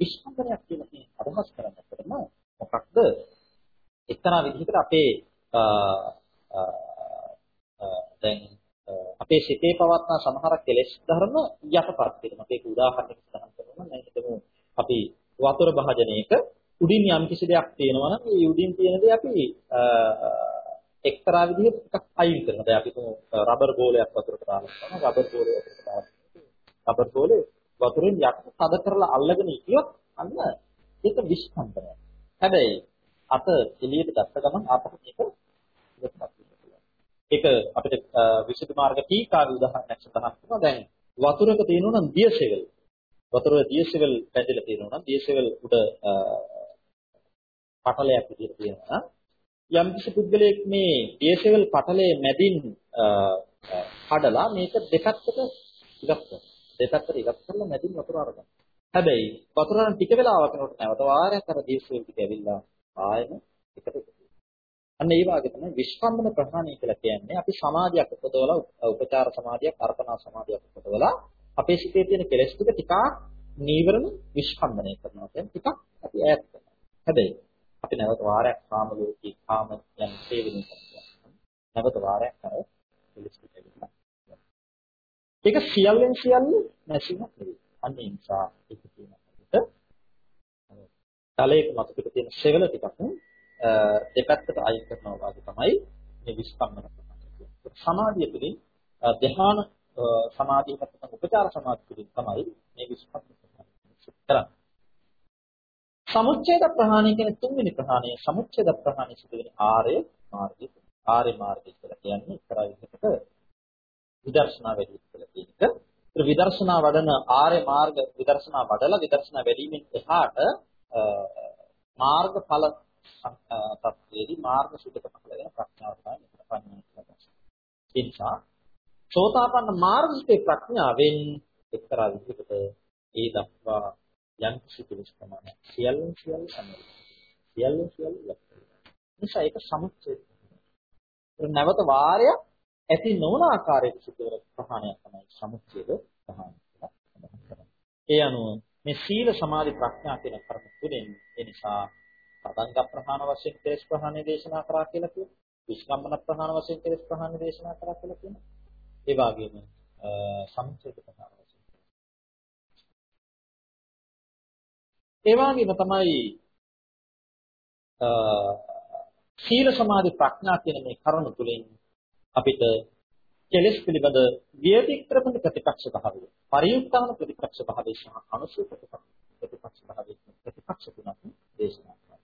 විස්කම්බනයක් කියන්නේ අදහස් කරන්නටම මොකක්ද? එක්තරා විදිහකට අපේ දැන් අපේ සිතේ පවත්නා සමහර කෙලෙස් ධර්ම යටපත් වෙනවා. ඒක උදාහරණයක් සඳහන් කරනවා නම් හිතමු අපි වතුර භාජනයක උඩින් යම් කිසි දෙයක් තියෙනවා නම් ඒ උඩින් තියෙන දේ අපි එක්තරා විදිහකට ටිකක් අයින් කරනවා. දැන් අපි රබර් බෝලයක් වතුරට දාලා කරනවා. රබර් බෝලය වතුරට දාලා රබර් බෝලේ වතුරෙන් යට තද කරලා අල්ලගෙන ඉතියොත් අන්න ඒක විස්කම්පනයක්. හැබැයි අත එළියට ගත්ත ගමන් ආපහු මේක ඉවතපත් ඒක අපිට විසුද්ධි මාර්ග ටීකාවේ උදාහරණයක් සඳහන් කරනවා. දැන් වතුරක තියෙනවා නම් දියසෙවල්. වතුර දියසෙවල් පැදලා තියෙනවා නම් දියසෙවල් උඩ පටලයක් විදිහට තියෙනවා නම් යම් කිසි පුද්ගලයෙක් මේ දියසෙවල් පටලයේ මැදින් කඩලා මේක දෙපැත්තට ඉගත් කරනවා. දෙපැත්තට ඉගත් කරලා මැදින් වතුර අරගන්නවා. හැබැයි වතුර නම් ටික වෙලාවක් යනකොට නැවත වාරයක් අර දියසෙවල් ටික ඇවිල්ලා ආයෙම එකට අන්න ඒ වගේ තමයි විස්කම්බන ප්‍රහාණය කියලා කියන්නේ අපි සමාධියක් උපදවලා උපචාර සමාධියක් අර්පණා සමාධියක් උපදවලා අපේ සිතේ තියෙන කෙලෙස් ටික ටිකක් නීවරණ විස්කම්බනය කරනවා කියන්නේ ටිකක් අපි ඈත් කරනවා. හැබැයි අපි නැවත වාරයක් කාම ලෝකී කාම යන සේවනය කරනවා. නැවත වාරයක් අර කෙලෙස් ටික වෙනවා. ඒක සියල්ලෙන් සියල්ල නැසිමක් නෙවෙයි. අන්න ඒ නිසා ඒක කියන අපිට තලයක මත පිට තියෙන සෙවල ටිකක් දෙපැත්තට අයින් කරනවා වගේ තමයි මේ විස්කම්මන ප්‍රමාණය. සමාධිය තුළින් ධ්‍යාන සමාධිය පැත්තට උපචාර සමාධිය තුළින් තමයි මේ විස්කම්මන ප්‍රමාණය කරන්නේ. සමුච්ඡේද ප්‍රහාණය කියන්නේ තුන්වෙනි ප්‍රහාණය සමුච්ඡේද ප්‍රහාණය සිදු වෙන ආර්ය මාර්ගය. ආර්ය මාර්ගය කියලා කියන්නේ එක්තරා විදිහකට විදර්ශනා වැඩි කියලා කියන එක. ඒ විදර්ශනා වඩන ආර්ය මාර්ග විදර්ශනා වඩලා විදර්ශනා වැඩිමින් එහාට මාර්ගඵල තත්ත්වයේදී මාර්ග සුඛක පහළ වෙන ප්‍රඥාව තමයි මෙතන පඤ්ඤා ඒ නිසා සෝතාපන්න මාර්ගිකේ ප්‍රඥාවෙන් එක්තරා විදිහකට ඒ දක්වා යම් කිසි කෙනෙක් ප්‍රමාණය සියල්ල සියල්ල සමයි සියල්ල සියල්ල නිසා ඒක සමුච්ඡේද. නැවත වාරයක් ඇති නොවන ආකාරයට සිදු වෙන ප්‍රහාණයක් තමයි සමුච්ඡේද ප්‍රහාණය. කියලා ඒ අනුව මේ සීල සමාධි ප්‍රඥා කියන කර්ම තුනෙන් ඒ නිසා පතංග ප්‍රහාණ වශයෙන් කෙලස් ප්‍රහාණය දේශනා කරා කියලා කියනවා. විස්කම්මන ප්‍රහාණ වශයෙන් කෙලස් ප්‍රහාණය දේශනා කරා කියලා කියනවා. ඒ වගේම සම්චේත ප්‍රහාණ ඒ වගේම තමයි සීල සමාධි ප්‍රඥා කියන මේ කරුණු තුලින් අපිට කෙලස් පිළිබඳ වියතික්‍රමන ප්‍රතිපක්ෂ භාවය, පරියුක්තාන ප්‍රතිපක්ෂ භාවය සහ අනුසූත ප්‍රතිපක්ෂ භාවය ප්‍රතිපක්ෂ තුනක් දේශනා කරනවා.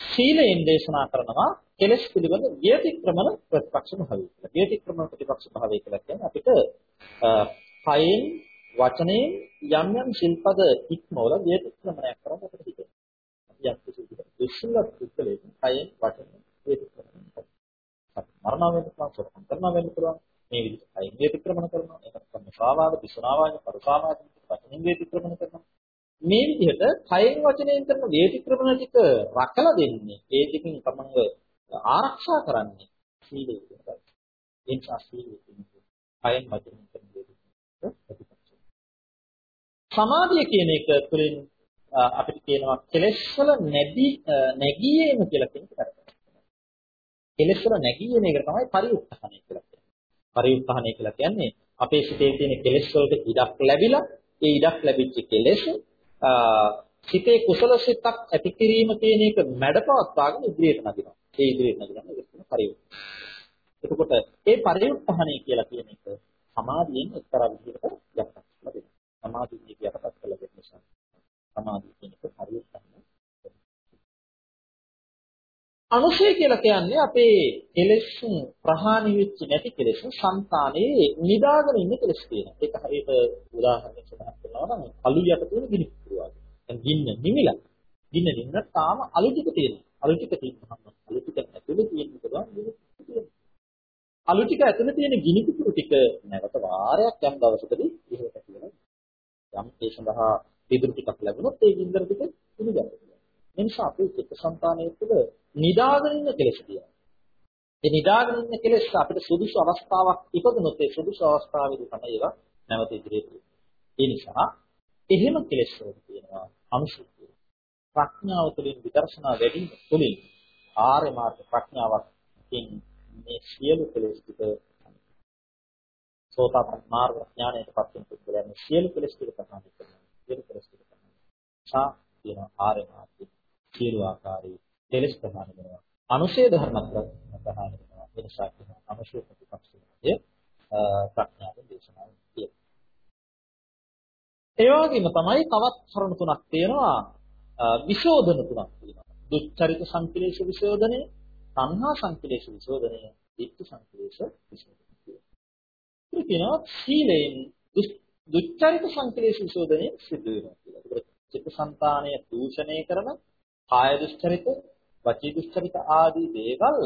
සීලයෙන් දේශනා කරනවා කෙලස් පිළිබඳ වියතික්‍රමන ප්‍රතිපක්ෂ භාවය කියලා. වියතික්‍රමන ප්‍රතිපක්ෂ භාවය කියලා කියන්නේ අපිට කයෙන් වචනයෙන් යම් යම් ශිල්පද ඉක්මවල වියතික්‍රමනයක් කරන්න අපිට හිතෙනවා. අපි යම් කිසි විදිහට දුස්සලක් දුස්සලේ කයෙන් වචනයෙන් වියතික්‍රමනය කරනවා. මරණ වෙන්න පුළුවන්, සොරකම් කරනවා වෙන්න පුළුවන්. මේ විදිහට කයෙන් වියතික්‍රමන කරනවා. ඒක තමයි ශ්‍රාවාද, විසුනාවාද, පරසාවාද වචනෙන් වියතික්‍රමන කරනවා. මේ විදිහට කයෙන් වචනයෙන් කරන වේතික්‍රමන ටික රකලා දෙන්නේ ඒ ටිකින් තමන්ව ආරක්ෂා කරන්නේ සීලය විතරයි. ඒ නිසා සීලය කියන්නේ කයෙන් වචනයෙන් කරන වේතික්‍රමන සමාධිය කියන එක තුළින් අපිට කියනවා කෙලෙස් වල නැදී නැගීම කියලා කියන එක කෙලෙස් වල නැගීම එක තමයි පරිඋත්ථානය කියලා කියන්නේ. පරිඋත්ථානය කියලා කියන්නේ අපේ සිතේ තියෙන කෙලෙස් වලට ඉඩක් ලැබිලා ඒ ඉඩක් ලැබිච්ච කෙලෙස් සිතේ කුසල සිතක් ඇති කිරීම කියන එක මැඩපවත්වාගෙන ඉදිරියට නගිනවා. ඒ ඉදිරියට නගිනවා ඒක තමයි පරිවර්තන. එතකොට ඒ පරිවර්තනය කියලා කියන එක සමාධියෙන් එක්තරා විදිහකට යටපත් කරලා දෙනවා. සමාධිය යටපත් කළ දෙන්න නිසා සමාධිය කියන එක පරිවර්තනය. අනුශය කියලා කියන්නේ අපේ කෙලෙස් ප්‍රහාණය වෙච්ච නැති කෙලෙස් సంతානයේ නිදාගෙන ඉන්න කෙලෙස් තියෙනවා. ඒක හරියට උදාහරණයක් සඳහන් කරනවා නම් අලු යට තියෙන ගිනි පුරුව වගේ. දැන් ගින්න නිමිලා. ගින්න නින්න තාම අලු ටික තියෙනවා. අලු ටික තියෙනවා. අලු ටික ඇතුලේ තියෙන පුළුවන් ගිනි අලු ටික ඇතුලේ තියෙන ගිනි පුරුව ටික නැවත වාරයක් යම් දවසකදී ඉහළට කියලා. යම් ඒ සඳහා පිදුරු ටිකක් ලැබුණොත් ඒ ගින්දර ටික ගිනි ගන්නවා. ඒ නිසා අපේ චිත්ත සංතානයේ තුළ නිදාගෙන ඉන්න කෙලෙස් තියෙනවා. ඒ නිදාගෙන ඉන්න කෙලෙස් අපිට සුදුසු අවස්ථාවක් ඉපදුනොත් ඒ සුදුසු අවස්ථාවේදී තමයි ඒවා නැවත ඉදිරියට එන්නේ. ඒ නිසා එහෙම කෙලෙස් වල තියෙනවා අනුසුද්ධිය. ප්‍රඥාව තුළින් විදර්ශනා වැඩි තුළින් ආර්ය මාර්ග ප්‍රඥාවකින් මේ සියලු කෙලෙස් ටික සෝතාපන්න මාර්ග ඥානයට පත් වෙන පුද්ගලයන් සියලු කෙලෙස් ටික ප්‍රහාණය කරනවා. සියලු කෙලෙස් ටික ප්‍රහාණය. සා කියන ආර්ය මාර්ගයේ සියලු ආකාරයේ කෙලෙස් ප්‍රහාණය කරනවා. අනුශේධ ධර්මත් ප්‍රහාණය කරනවා. ඒ නිසා කියන අනුශේධ ප්‍රතිපක්ෂය ප්‍රඥාවෙන් දේශනා කියනවා. ඒ වගේම තමයි තවත් කරුණු තුනක් තියෙනවා විශෝධන තුනක් තියෙනවා. දුච්චරිත සංකලේශ විශෝධනය, සංහා සංකලේශ විශෝධනය, ditthi සංකලේශ විශෝධනය. කියනවා සීලයෙන් දුච්චරිත සංකලේශ විශෝධනය සිදු වෙනවා කියලා. ඒකට චිත්තසංතානය දූෂණය කරන කාය දුස්චරිත, වචී දුස්චරිත ආදී දේවල්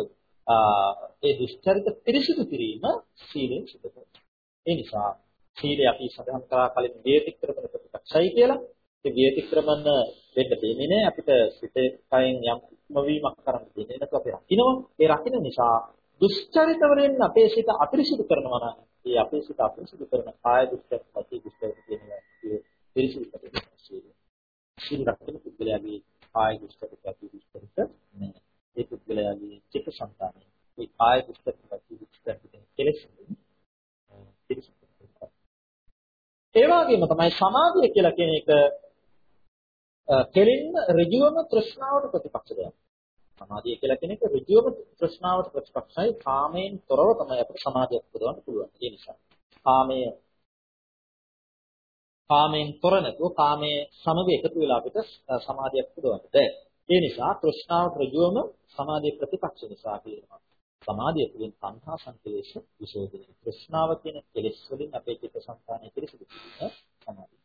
ඒ දුස්චරිත පිරිසිදු කිරීම සීලෙන් සිදු කරනවා. ඒ නිසා සීලය අපි සඳහන් කරා කලින් වේතික්‍රමන ප්‍රතිපක්ෂයි කියලා. ඒ වේතික්‍රමන වෙන්න දෙන්නේ නැහැ අපිට සිතේ කයෙන් යම් ඉක්මවීමක් කරන්න දෙන්නේ නැතුව අපි රකින්නවා. ඒ රකින්න නිසා දුස්චරිත වලින් අපේ සිත අපිරිසිදු කරනවා නම් ඒ අපේ සිත අපිරිසිදු කරන කාය දුස්චරිත, වචී දුස්චරිත කියනවා පිරිසිදු කරනවා. සීල රකින්න පුද්ගලයාගේ කාය දුස්චරිත, වචී දුස්චරිත නෑ. ඒ පුද්ගලයාගේ චිත්ත සංතානය. ඒ කාය දුස්චරිත, වචී දුස්චරිත කෙලෙස් පිරිසිදු ඒ වගේම තමයි සමාධිය කියලා කියන එක කෙලින්ම ඍජුවම තෘෂ්ණාවට ප්‍රතිපක්ෂ දෙයක්. සමාධිය කියලා කියන එක ඍජුවම තෘෂ්ණාවට ප්‍රතිපක්ෂයි. කාමයෙන් තොරව තමයි අපිට සමාධියක් පුදවන්න පුළුවන්. ඒ නිසා කාමයේ කාමයෙන් තොර නැතුව කාමයේ සමග එකතු වෙලා අපිට සමාධියක් පුදවන්න බැහැ. ඒ නිසා තෘෂ්ණාවට ඍජුවම සමාධිය ප්‍රතිපක්ෂ නිසා කියනවා. සමාධිය තුළින් සංහා සංකේෂ විශෝධනය. තෘෂ්ණාව කියන කෙලෙස් වලින් අපේ චිත්ත සංකාණය පිරිසිදු කිරීම සමාධිය.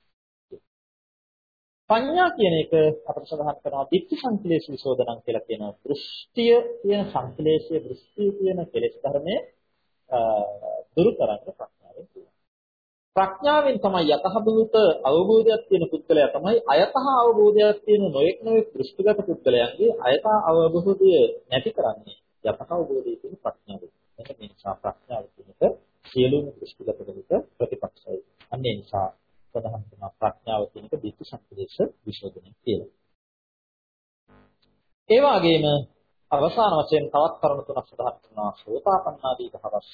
පඤ්ඤා කියන එක අපිට සඳහන් කරනවා ditthi සංකලේශ විශෝධනං කියලා කියන දෘෂ්ටිය කියන සංකලේශයේ දෘෂ්ටිය කියන කෙලෙස් ධර්මයේ දුරු කරන්න ප්‍රඥාවෙන් පුළුවන්. ප්‍රඥාවෙන් තමයි යතහභූත අවබෝධයක් තියෙන පුද්ගලයා තමයි අයතහ අවබෝධයක් තියෙන නොයෙක් නොයෙක් දෘෂ්ටිගත පුද්ගලයන්ගේ අයතහ අවබෝධය නැති කරන්නේ යථා අවබෝධයේ තියෙන ප්‍රඥාව. එතන මේ නිසා ප්‍රඥාව කියන එක සියලුම දෘෂ්ටිගත වලට ප්‍රතිපක්ෂයි. අන්න ඒ නිසා සඳහන් කරන ප්‍රඥාව කියන එක දිට්ඨි සංකේෂ විශෝධනය කියලා. ඒ වගේම අවසාන වශයෙන් තවත් කරුණු තුනක් සඳහන් කරනවා සෝතාපන්නාදී භවස්ස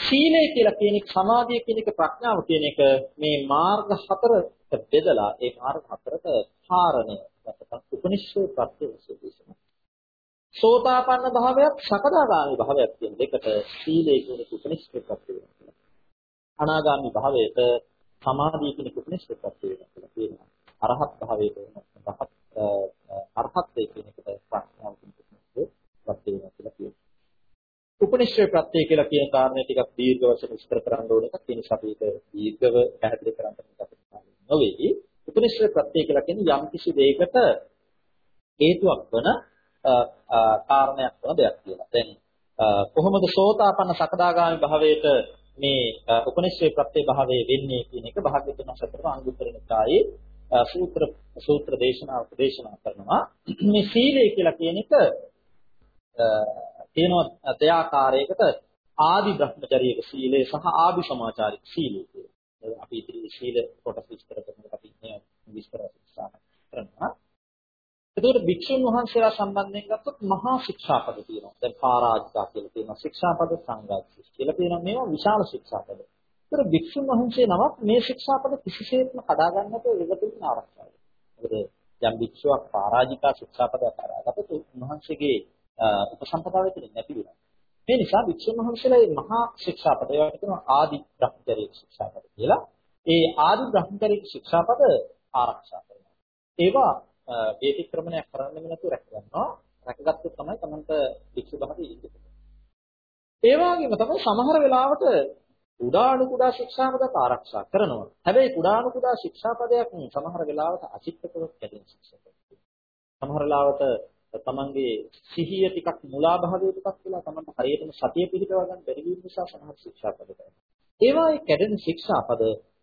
සීලය කියලා කියන එක සමාධිය කියන එක ප්‍රඥාව කියන එක මේ මාර්ග හතරට බෙදලා ඒ මාර්ග හතරට කාරණය නැත්නම් උපනිෂ්ඨේ ප්‍රත්‍ය විශේෂණ. සෝතාපන්න භාවයක් සකදාගාමි භාවයක් කියන දෙකට සීලය කියන උපනිෂ්ඨේ ප්‍රත්‍ය වෙනවා. අනාගාමි භාවයට සමාධිය කියන උපනිෂ්ඨේ ප්‍රත්‍ය වෙනවා කියලා කියනවා. අරහත් භාවයට රහත් අරහත්ත්වයේ කියන එකට ප්‍රඥාව කියන උපනිෂ්ඨේ ප්‍රත්‍ය වෙනවා කියලා කියනවා. උපනිෂ්ඨේ ප්‍රත්‍ය කියලා කියන කාරණේ ටිකක් දීර්ඝ වශයෙන් විස්තර කරන්න ඕන එකක්. ඒ නිසා අපි ඒක දීර්ඝව පැහැදිලි කරන්න අපිට නොවේ. උපනිෂ්ඨ ප්‍රත්‍ය කියලා කියන්නේ යම් කිසි දෙයකට හේතුවක් වන කාරණයක් වන දෙයක් කියලා. දැන් කොහොමද සෝතාපන්න සකදාගාමි භාවයට මේ උපනිෂ්ඨ ප්‍රත්‍ය භාවයේ වෙන්නේ කියන එක භාග්‍යවතුන් සතර අංගුත්තර නිකායේ සූත්‍ර සූත්‍ර දේශනා උපදේශනා කරනවා. මේ සීලය කියලා කියන එක තියෙනවා තයාකාරයකට ආදි භ්‍රමචර්යයක සීලය සහ ආදි සමාචාරික සීලය කියලා. අපි ඉතිරි ශීල කොටස් විස්තර කරනකොට අපි මේ විස්තර උත්සාහ කරනවා. එතකොට භික්ෂුන් වහන්සේලා සම්බන්ධයෙන් ගත්තොත් මහා ශික්ෂාපද තියෙනවා. දැන් පාරාජිකා කියලා තියෙනවා. ශික්ෂාපද සංඝාතිස් කියලා තියෙනවා. මේවා විශාල ශික්ෂාපද. ඒතර භික්ෂුන් වහන්සේ නමක් මේ ශික්ෂාපද කිසිසේත්ම කඩා ගන්නට ඒකතුලින් ආරක්ෂායි. මොකද යම් භික්ෂුවක් පාරාජිකා ශික්ෂාපදයක් කඩාගත්තොත් උන්වහන්සේගේ උපසම්පදාව වෙන්නේ නැති වෙනවා. මේ නිසා වික්ෂුන් වහන්සේලා මේ මහා ශික්ෂාපද ඒවට කියනවා ආදි බ්‍රහ්මචර්ය ශික්ෂාපද කියලා. ඒ ආදි බ්‍රහ්මචර්ය ශික්ෂාපද ආරක්ෂා කරනවා. ඒවා වේතික්‍රමණයක් කරන්නෙම නැතුව රැකගන්නවා. රැකගත්තොත් තමයි තමන්ට වික්ෂු භාවය ඉන්නේ. ඒ වගේම තමයි සමහර වෙලාවට කුඩාණු කුඩා ශික්ෂාපදත් ආරක්ෂා කරනවා. හැබැයි කුඩාණු කුඩා ශික්ෂාපදයක් සමහර වෙලාවට අචිත්තකව කැඩෙන ශික්ෂාපදයක්. සමහර වෙලාවට තමන්ගේ සිහිය ටිකක් මුලාභාවයටපත් වෙලා තමන්ට හරියටම සතිය පිළිපදව ගන්න බැරි වීම නිසා සමහර ශික්ෂාපද කරනවා. ඒවායේ කැඩෙන ශික්ෂාපද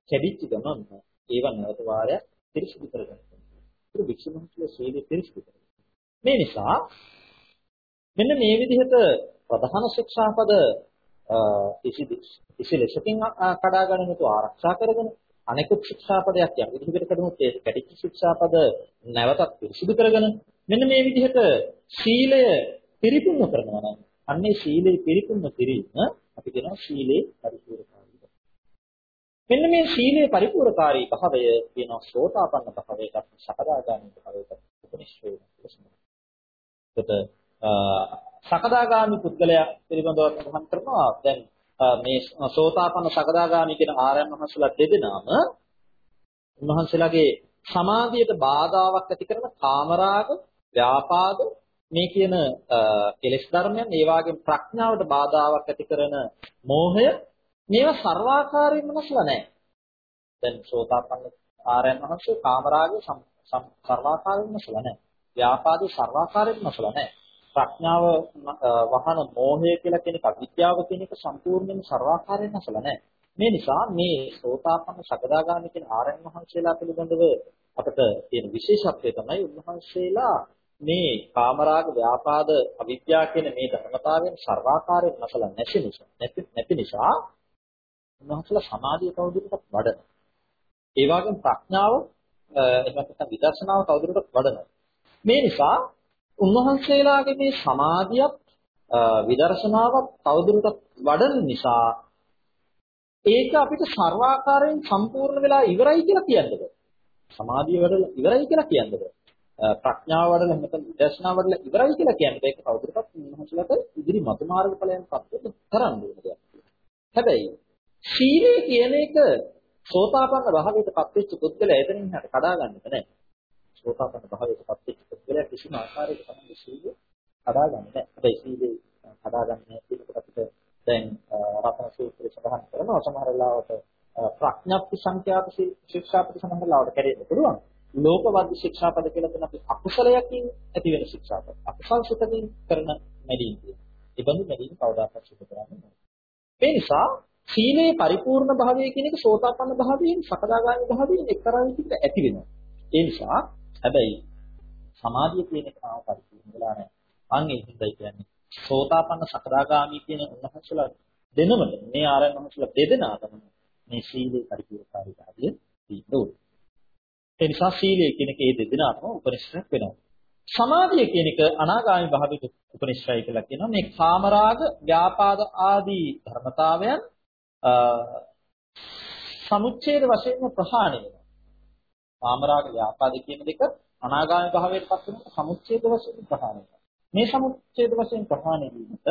කැඩිච්ච ගමන් ඒවා නැවත වාරයක් පිරිසිදු කරගන්න. ඒක වික්ෂුමහතුල ශීලයේ පිරිසිදු කරගන්න. මේ නිසා මෙන්න මේ විදිහට ප්‍රධාන ශික්ෂාපද කිසි ලෙසකින් කඩා ගන්න නැතුව ආරක්ෂා කරගෙන අනෙකුත් ශික්ෂාපදයක් යම් විදිහකට කඩමුත් ඒ කැටිච්ච ශික්ෂාපද නැවතත් පිරිසිදු කරගෙන මෙන්න මේ විදිහට සීලය පිරිපුන්න කරනවා නම් අන්නේ සීලේ පිරිපුන්න කිරීම අපි කියනවා සීලේ පරිපූර්ණකාරී. මෙන්න මේ සීලේ පරිපූර්ණකාරී භාවය කියනවා සෝතාපන්න භාවයකට සකදාගාමී භාවයකට උපනිශ්‍රේ වෙනවා. සකදාගාමී පුද්ගලයා පිළිබඳව සඳහන් කරනවා දැන් මේ සෝතාපන්න සකදාගාමී කියන ආරයන් වහන්සේලා දෙදෙනාම උන්වහන්සේලාගේ සමාධියට බාධාවක් ඇති කරන කාමරාග ව්‍යාපාද මේ කියන කෙලෙස් ධර්මයන් ඒ වගේම ප්‍රඥාවට බාධාවක් ඇති කරන මෝහය මේවා ਸਰවාකාරයෙන්ම නැසලා නැහැ. දැන් සෝතාපන්න ආරයන් වහන්සේ කාමරාගේ ਸਰවාකාරයෙන්ම නැසලා නැහැ. ව්‍යාපාදේ ਸਰවාකාරයෙන්ම නැසලා නැහැ. ප්‍රඥාව වහන මෝහය කියලා කෙනෙක් අවිද්‍යාව කෙනෙක් සම්පූර්ණයෙන්ම ਸਰවාකාරයෙන් නැසලා නැහැ. මේ නිසා මේ සෝතාපන්න සකදාගාමී කියන ආරයන් වහන්සේලා පිළිබඳව අපට තියෙන විශේෂත්වය තමයි උන්වහන්සේලා මේ කාමරාග ව්‍යාපාද අවිද්‍යාව කියන මේ ධර්මතාවයෙන් ਸਰවාකාරයෙන් නැසලා නැති නිසා නැති නිසා උන්වහන්සේලා සමාධිය තවදුරටත් වඩන. ඒ වගේම ප්‍රඥාව එහෙම නැත්නම් විදර්ශනාව තවදුරටත් වඩනවා. මේ නිසා උන්වහන්සේලාගේ මේ සමාධියත් විදර්ශනාවත් තවදුරටත් වඩන නිසා ඒක අපිට ਸਰවාකාරයෙන් සම්පූර්ණ වෙලා ඉවරයි කියලා කියන්න බෑ. සමාධිය වඩලා ඉවරයි කියලා කියන්න බෑ. ප්‍රඥාව වඩලා නැත්නම් විදර්ශනා වඩලා ඉවරයි කියලා කියන්න බෑ. ඒක තවදුරටත් උන්වහන්සේලාට ඉදිරි මතු මාර්ගඵලයන් පත්වෙන්න කරන්න ඕන දෙයක්. හැබැයි සීලය කියන එක සෝතාපන්න භාවයට පත්වෙච්ච පුද්ගලයා එතනින් හට කඩා ගන්නට නෑ. සෝතාපන්න භාවයට පත්වෙච්ච පුද්ගලයා කිසිම ආකාරයක තමයි සීලය කඩා ගන්න නෑ. හැබැයි සීලය කඩා ගන්න නෑ කියනකොට අපිට දැන් රතන සූත්‍රය සඳහන් කරනවා සමහර වෙලාවට ප්‍රඥප්ති සංඛ්‍යාත ශික්ෂාපද සමහර වෙලාවට කැඩෙන්න පුළුවන්. ලෝකවද්ද ශික්ෂාපද කියලා කියන අපි අකුසලයකින් ඇති වෙන ශික්ෂාපද. අකුසල් සිතකින් කරන මැදීම් කියන. ඒ බඳු මැදීම් කවදාකවත් සිදු කරන්නේ නැහැ. ඒ නිසා සීලේ පරිපූර්ණ භාවය කියන එක සෝතාපන්න භාවයෙන් සකදාගාමි භාවයෙන් එක්තරා විදිහකට ඇති වෙනවා. ඒ නිසා හැබැයි සමාධිය කියන එක තාම පරිපූර්ණ වෙලා නැහැ. අන් ඒ හින්දායි කියන්නේ සෝතාපන්න සකදාගාමි කියන උන්වහන්සේලා දෙනවද මේ ආරයන් වහන්සේලා දෙදෙනාටම මේ සීලේ පරිපූර්ණකාරීතාවය තියෙනවා. ඒ නිසා සීලය කියන එක ඒ දෙදෙනාටම උපනිෂ්ඨයක් වෙනවා. සමාධිය කියන එක අනාගාමී භාවයට උපනිෂ්ඨයි කියලා කියනවා. මේ කාමරාග, ව්‍යාපාද ආදී ධර්මතාවයන් සමුච්ඡේද වශයෙන්ම ප්‍රහාණය වෙනවා. කාමරාග ව්‍යාපාද කියන දෙක අනාගාමී භාවයට පත් වෙනකොට සමුච්ඡේද වශයෙන් ප්‍රහාණය වෙනවා. මේ සමුච්ඡේද වශයෙන් ප්‍රහාණය වීමට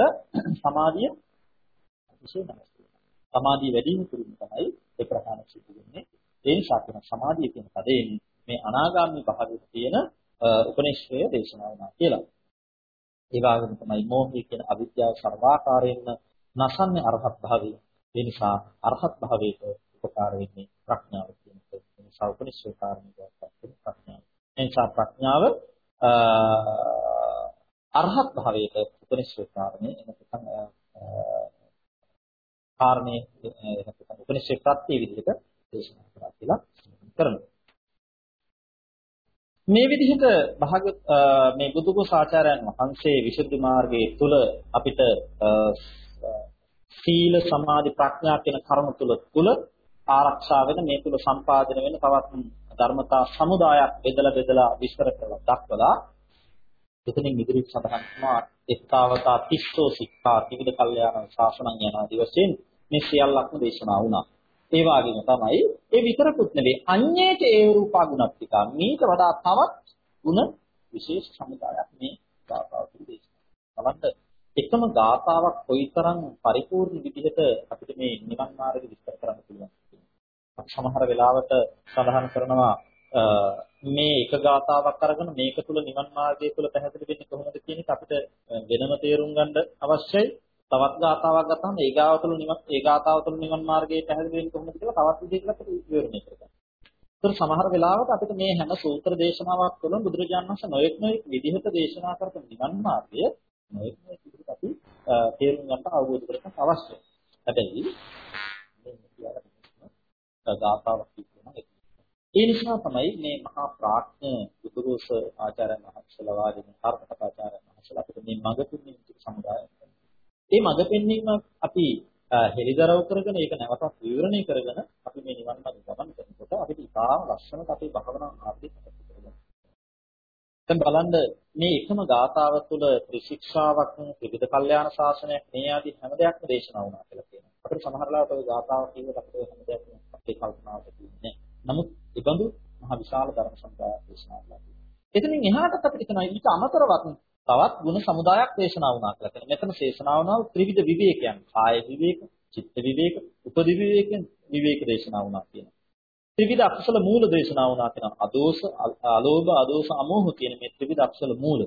සමාධිය අතිශය නැවතුයි. සමාධිය වැඩි වීම තුළින් තමයි ඒ ප්‍රහාණය සිදු වෙන්නේ. ඒ නිසා කියන සමාධිය කියන පදයෙන් මේ අනාගාමී භාවයේ තියෙන උපනිෂ්ඨය දේශනා වුණා කියලා. ඒ වගේම තමයි මෝහය කියන අවිද්‍යාව සර්වාකාරයෙන්ම නසන්නේ අරහත් භාවයේ. ඒ නිසා අරහත් භාවයට උපකාර වෙන්නේ ප්‍රඥාව කියන එක. ඒ නිසා උපනිෂ්ඨ කාරණේ ප්‍රඥාව. ඒ නිසා ප්‍රඥාව අරහත් භාවයට උපනිෂ්ඨ කාරණේ එනකම් කාරණේ එනකම් උපනිෂ්ඨ ප්‍රත්‍ය විදිහට දේශනා කරා කියලා කරනවා. මේ විදිහට භාග මේ බුදුගොස් ආචාර්යයන් වහන්සේ විසුද්ධි මාර්ගයේ තුල අපිට සීල සමාධි ප්‍රඥා කියන කර්ම තුල තුල ආරක්ෂා වෙන මේ තුල සම්පාදනය වෙන තවත් ධර්මතා සමුදායක් බෙදලා බෙදලා විස්තර කරලා දක්වලා එතනින් ඉදිරියට සඳහන් කරනවා එක්තාවතා තිස්සෝ සික්ඛා ත්‍රිවිධ කල්යාණ ශාසනං යන ආදි වශයෙන් මේ සියල්ලක්ම දේශනා වුණා. ඒ වගේම තමයි ඒ විතරකුත් නෙවෙයි අඤ්ඤේත ඒ රූපා ගුණත්තිකා මේක වඩා තවත් ಗುಣ විශේෂ සමුදායක් මේ ගාථාව තුළ දේශනා. බලන්න එකම ගාථාවක් කොයිතරම් පරිපූර්ණ විදිහට අපිට මේ නිවන් මාර්ගය විස්තර කරන්න පුළුවන්. සමහර වෙලාවට සඳහන් කරනවා මේ එක ගාතාවක් අරගෙන මේක තුල නිවන් මාර්ගය තුල පැහැදිලි වෙන්නේ කොහොමද කියන එක අපිට වෙනම තේරුම් ගන්න අවශ්‍යයි. තවත් ගාතාවක් ගත්තාම ඒ ගාව තුළ නිවන් ඒ ගාතාව තුළ නිවන් මාර්ගයේ පැහැදිලි වෙන්නේ කොහොමද කියලා තවත් විදිහකට අපිට විවරණය කරගන්න. ඒතර සමහර වෙලාවට අපිට මේ හැම සූත්‍ර දේශනාවක් තුළ බුදුරජාණන් වහන්සේ නොයෙක් නොයෙක් විදිහට දේශනා කරපු නිවන් මාර්ගය නොයෙක් නොයෙක් විදිහට අපි තේරුම් ගන්න අවබෝධ කරගන්න අවශ්‍යයි. හැබැයි මේ කියලා ගාතාවක් කියනවා ඒ නිසා තමයි මේ මහා ප්‍රඥ බුදුරෝස ආචාර්යන් වහන්සේලා වාදින කාර්කටාචාර්යන් වහන්සේලා අපිට මේ මඟ තුන්වෙනි සමුදාය මේ මඟ පෙන්වීම අපි හෙලිදරව් කරගෙන ඒක නැවතත් විවරණය කරගෙන අපි මේ නිවන් මාර්ග ගමන් කරනකොට අපිට ඉතාම ලස්සනට අපේ භවනා මාර්ගය කරගන්න. දැන් බලන්න මේ එකම ගාථාව තුළ ත්‍රිශික්ෂාවක් ත්‍රිවිධ කල්යාණ ශාසනයක් මේ ආදී හැම දෙයක්ම දේශනා වුණා කියලා කියනවා. අපිට සමහර ලාවට ওই ගාථාව කියනකොට අපිට හැම දෙයක්ම අපේ කල්පනාවට තියෙන්නේ. නමුත් ඒබඳු මහ විශාල ධර්ම සම්ප්‍රදායක් දේශනා කළා. එතනින් එහාටත් අපිට කියනවා ඊට අමතරවත් තවත් ಗುಣ සමුදායක් දේශනා වුණා කියලා කියනවා. මෙතන දේශනා වුණා ත්‍රිවිධ විවේකයන්. කාය විවේක, චිත්ත විවේක, උපදි විවේකෙන් විවේක දේශනා වුණා කියනවා. ත්‍රිවිධ අකුසල මූල දේශනා වුණා කියනවා. අදෝස, අලෝභ, අදෝස, අමෝහ කියන මේ ත්‍රිවිධ අකුසල මූල.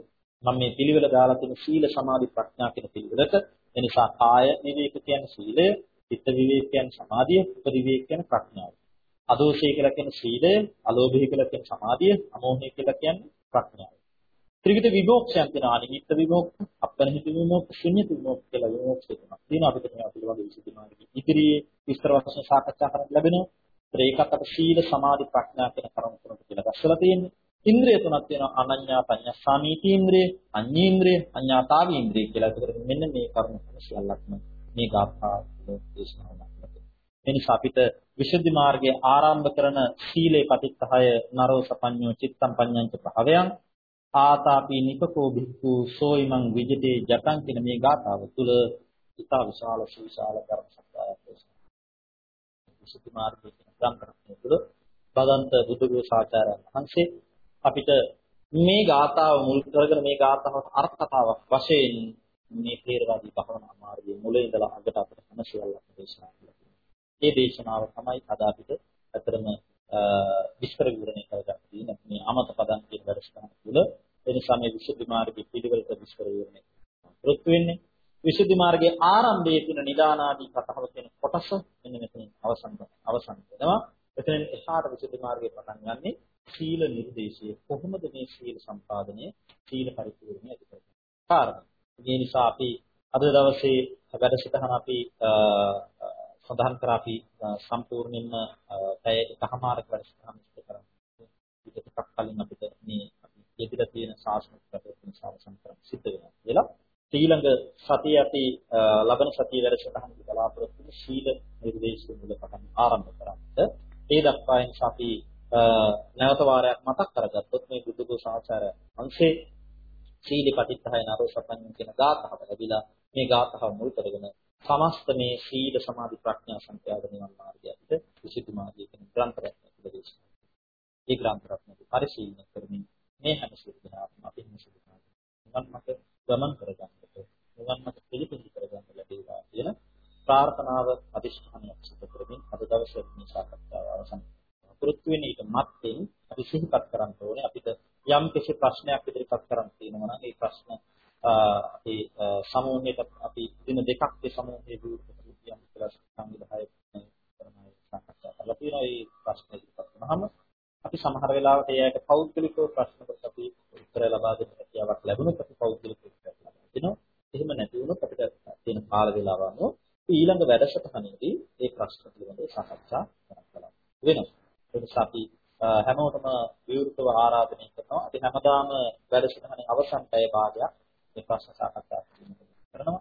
මම මේ පිළිවෙල දාලා තියෙන සීල සමාධි ප්‍රඥා කියන පිළිවෙලට එනිසා කාය විවේක කියන්නේ සීලය, චිත්ත විවේක කියන්නේ සමාධිය, උපරිවේක කියන්නේ ප්‍රඥාව. අදෝෂය කියලා කියන්නේ සීලය, අලෝභය කියලා කියන්නේ සමාධිය, අමෝහය කියලා කියන්නේ ප්‍රඥාව. ත්‍රිවිධ විමෝක්ෂයන් තියෙනවා. අනිමිත්ත විමෝක්ෂ, අපරිහිත විමෝක්ෂ, ශුන්‍යත විමෝක්ෂ කියලා විමෝක්ෂ තියෙනවා. තියෙනවා අපිට මේවා පිළිබඳව විසඳුම් මාර්ගය. ඉදිරියේ විස්තර වශයෙන් සාකච්ඡා කරන්න ලැබෙනවා. ඒකත් අප සීල, සමාධි, ප්‍රඥා කියන කරුණු තුනක් කියලා දැක්වලා තියෙන්නේ. ඉන්ද්‍රිය තුනක් තියෙනවා අනඤ්ඤා පඤ්ඤා සාමීති ඉන්ද්‍රිය, අඤ්ඤේන්ද්‍රිය, අඤ්ඤාතාවී ඉන්ද්‍රිය කියලා. ඒකට මෙන්න මේ කරුණු සියල්ලක්ම මේ ගාථා දේශනාව නැත්නම්. එනිසා අපිට විසුද්ධි මාර්ගයේ ආරම්භ කරන සීලේ පටිච්චහය නරෝ සපඤ්ඤෝ චිත්තම් පඤ්ඤංච භාවයන් ආතාපි නිපකෝ භික්ඛු සෝයිමං විජිතේ ජතං කියන මේ ගාථාව තුළ ඉතා විශාල සුවිශාල ධර්ම සත්‍යයක් දේශනා. විසුද්ධි මාර්ගයේ කියන ග්‍රන්ථය තුළ බදන්ත බුදුගුරු සාචාර්යයන් වහන්සේ අපිට මේ ගාථාව මුල් කරගෙන මේ ගාථාවට අර්ථ කතාවක් වශයෙන් මේ තේරවාදී භවනා මාර්ගයේ මුලින් ඉඳලා අගට අපිට හැම සියල්ලක්ම දේශනා කළා. මේ දේශනාව තමයි අද අපිට අතරම විස්තර විවරණය කරගන්න තියෙන මේ අමත පදන් කියන වැඩසටහන තුළ එනිසා මේ විසුද්ධි මාර්ගයේ පිළිවෙලට විස්තර විවරණය කරොත් වෙන්නේ විසුද්ධි මාර්ගයේ ආරම්භයේ තියෙන නිදානාදී කතාව කියන කොටස මෙන්න මෙතනින් අවසන් අවසන් වෙනවා. එතනින් එහාට විසුද්ධි මාර්ගයේ පටන් ගන්නේ සීල නිර්දේශය කොහොමද මේ සීල සම්පාදනය සීල පරිපූර්ණය ඇති කරන්නේ. කාරණා. ඒ නිසා අපි අද දවසේ වැඩසටහන අපි සඳහන් කර අපි සම්පූර්ණයෙන්ම පැය එකමාරක වැඩසටහන ඉස්ත කරන්නේ. ඊට ටිකක් කලින් අපිට මේ අපි ඉදිරියට තියෙන ශාස්ත්‍රීය ප්‍රතිපදින සාසන කරන් සිද්ධ වෙනවා කියලා. ඊළඟ සතිය අපි ලබන සතිය වැඩසටහන බලාපොරොත්තු වෙන ශීල නිර්දේශය මුල පටන් ආරම්භ කරන්නට ඒ දක්වා අපි නැවත වාරයක් මතක් කරගත්තොත් මේ බුදුදු සාචාරය අංශේ සීලි පටිච්චය නරෝසපඤ්ඤ කියන ගාථාව ලැබිලා මේ ගාථාව මුල් කරගෙන සමස්ත මේ සීල සමාධි ප්‍රඥා සංඛ්‍යාත නිවන් මාර්ගය අපිට විසුද්ධි මාර්ගය කියන ග්‍රන්ථ රත්නය පිළිදෙස්නා. මේ ග්‍රන්ථ රත්නය පරිශීලනය කරමින් මේ හැම සිද්ධාත්ම අපි හිම සිදු කරනවා. නිවන් මත ගමන් කරගන්නට නිවන් මත පිළිපදිලි කරගන්න ලැබේවා කියන ප්‍රාර්ථනාව අදිෂ්ඨානයක් සිදු කරමින් අද දවසේ මේ සාකච්ඡාව අවසන් පුරුදු වෙන ඊට මත්තෙන් අපි සිහිපත් කරන්න ඕනේ. අපිට යම් කිසි ප්‍රශ්නයක් ඉදිරිපත් කරන්න තියෙනවා නම් ඒ ප්‍රශ්න අපි සමූහයට අපි දින දෙකක් ඒ සමූහයේ විවෘත කියන්න කියලා සංවිධායක කරනයි සාකච්ඡා කරලා තියෙනවා. ඒ ප්‍රශ්න ඉදිරිපත් කරනහම අපි සමහර වෙලාවට ඒ අයට පෞද්ගලිකව ප්‍රශ්න කොට අපි උත්තර ලබා දෙන්න හැකියාවක් ලැබුණොත් අපි පෞද්ගලිකව උත්තර ලබා දෙනවා. එහෙම නැති වුණොත් අපිට තියෙන කාල වේලාව අනුව ඊළඟ වැඩසටහනේදී ඒ ප්‍රශ්න පිළිබඳව සාකච්ඡා කරන්න වෙනවා ඒ නිසා අපි හැමෝටම විවෘතව ආරාධනය කරනවා. අපි හැමදාම වැඩසටහනේ අවසන් පැය භාගයක් මේ ප්‍රශ්න සාකච්ඡා කරනවා.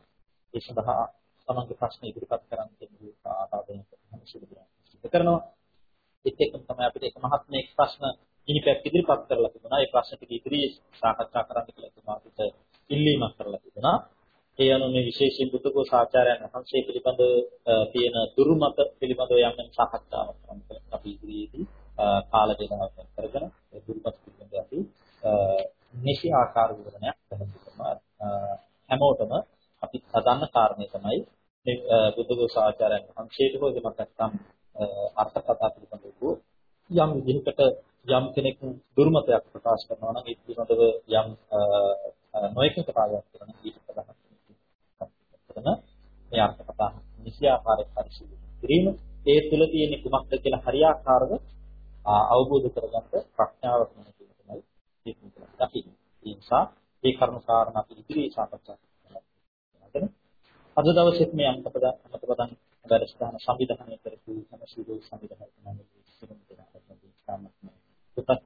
ඒ සඳහා තමන්ගේ ප්‍රශ්න ඉදිරිපත් කරන්න කියන ආරාධනය කරනවා. ඒත් එක්කම තමයි අපිට එක මහත්මයෙක් ප්‍රශ්න කිහිපයක් ඉදිරිපත් කරලා තිබුණා. ඒ ප්‍රශ්න ටික ඉදිරියේ සාකච්ඡා කරන්න කියලා තුමා අපිට ඉල්ලීමක් කරලා තිබුණා. ඒ අනුව මේ විශේෂයෙන් බුද්ධකෝස ආචාර්යයන් වහන්සේ පිළිබඳ තියෙන දුරුමත පිළිබඳව යම් යම් සාකච්ඡාවක් කරන්න අපි ඉදිරියේදී කාල වේලාවක් කරගෙන ඒ දුරුමත පිළිබඳව අපි නිසි ආකාර විවරණයක් දෙන්නවා හැමෝටම අපි සදන්න කාරණේ තමයි මේ බුද්ධකෝස ආචාර්යයන් වහන්සේට හෝ දෙමක් නැත්නම් අර්ථ කතා පිළිබඳව යම් විදිහකට යම් කෙනෙක් දුර්මතයක් ප්‍රකාශ කරනවා නම් ඒ පිළිබඳව යම් නොයෙකුට පාදයක් කරන ඊට ප්‍රධාන කරන මේ අර්ථ කතා නිසි ආකාරයෙන් පරිශීලනය කිරීම ඒ තුළ තියෙන කුමක්ද කියලා හරියාකාරව අවබෝධ කරගන්න ප්‍රඥාවක් වෙන කියන තමයි ඒක දකින්න. ඒ නිසා මේ කරුණු කාරණා අපි ඉදිරියේ සාකච්ඡා කරනවා. අද දවසේත් මේ අන්තපද අන්තපදන් වැඩසටහන සංවිධානය කරපු හැම සියලු සංවිධායක මණ්ඩලයේ සියලුම දෙනාටම සාමත්ම පුතක්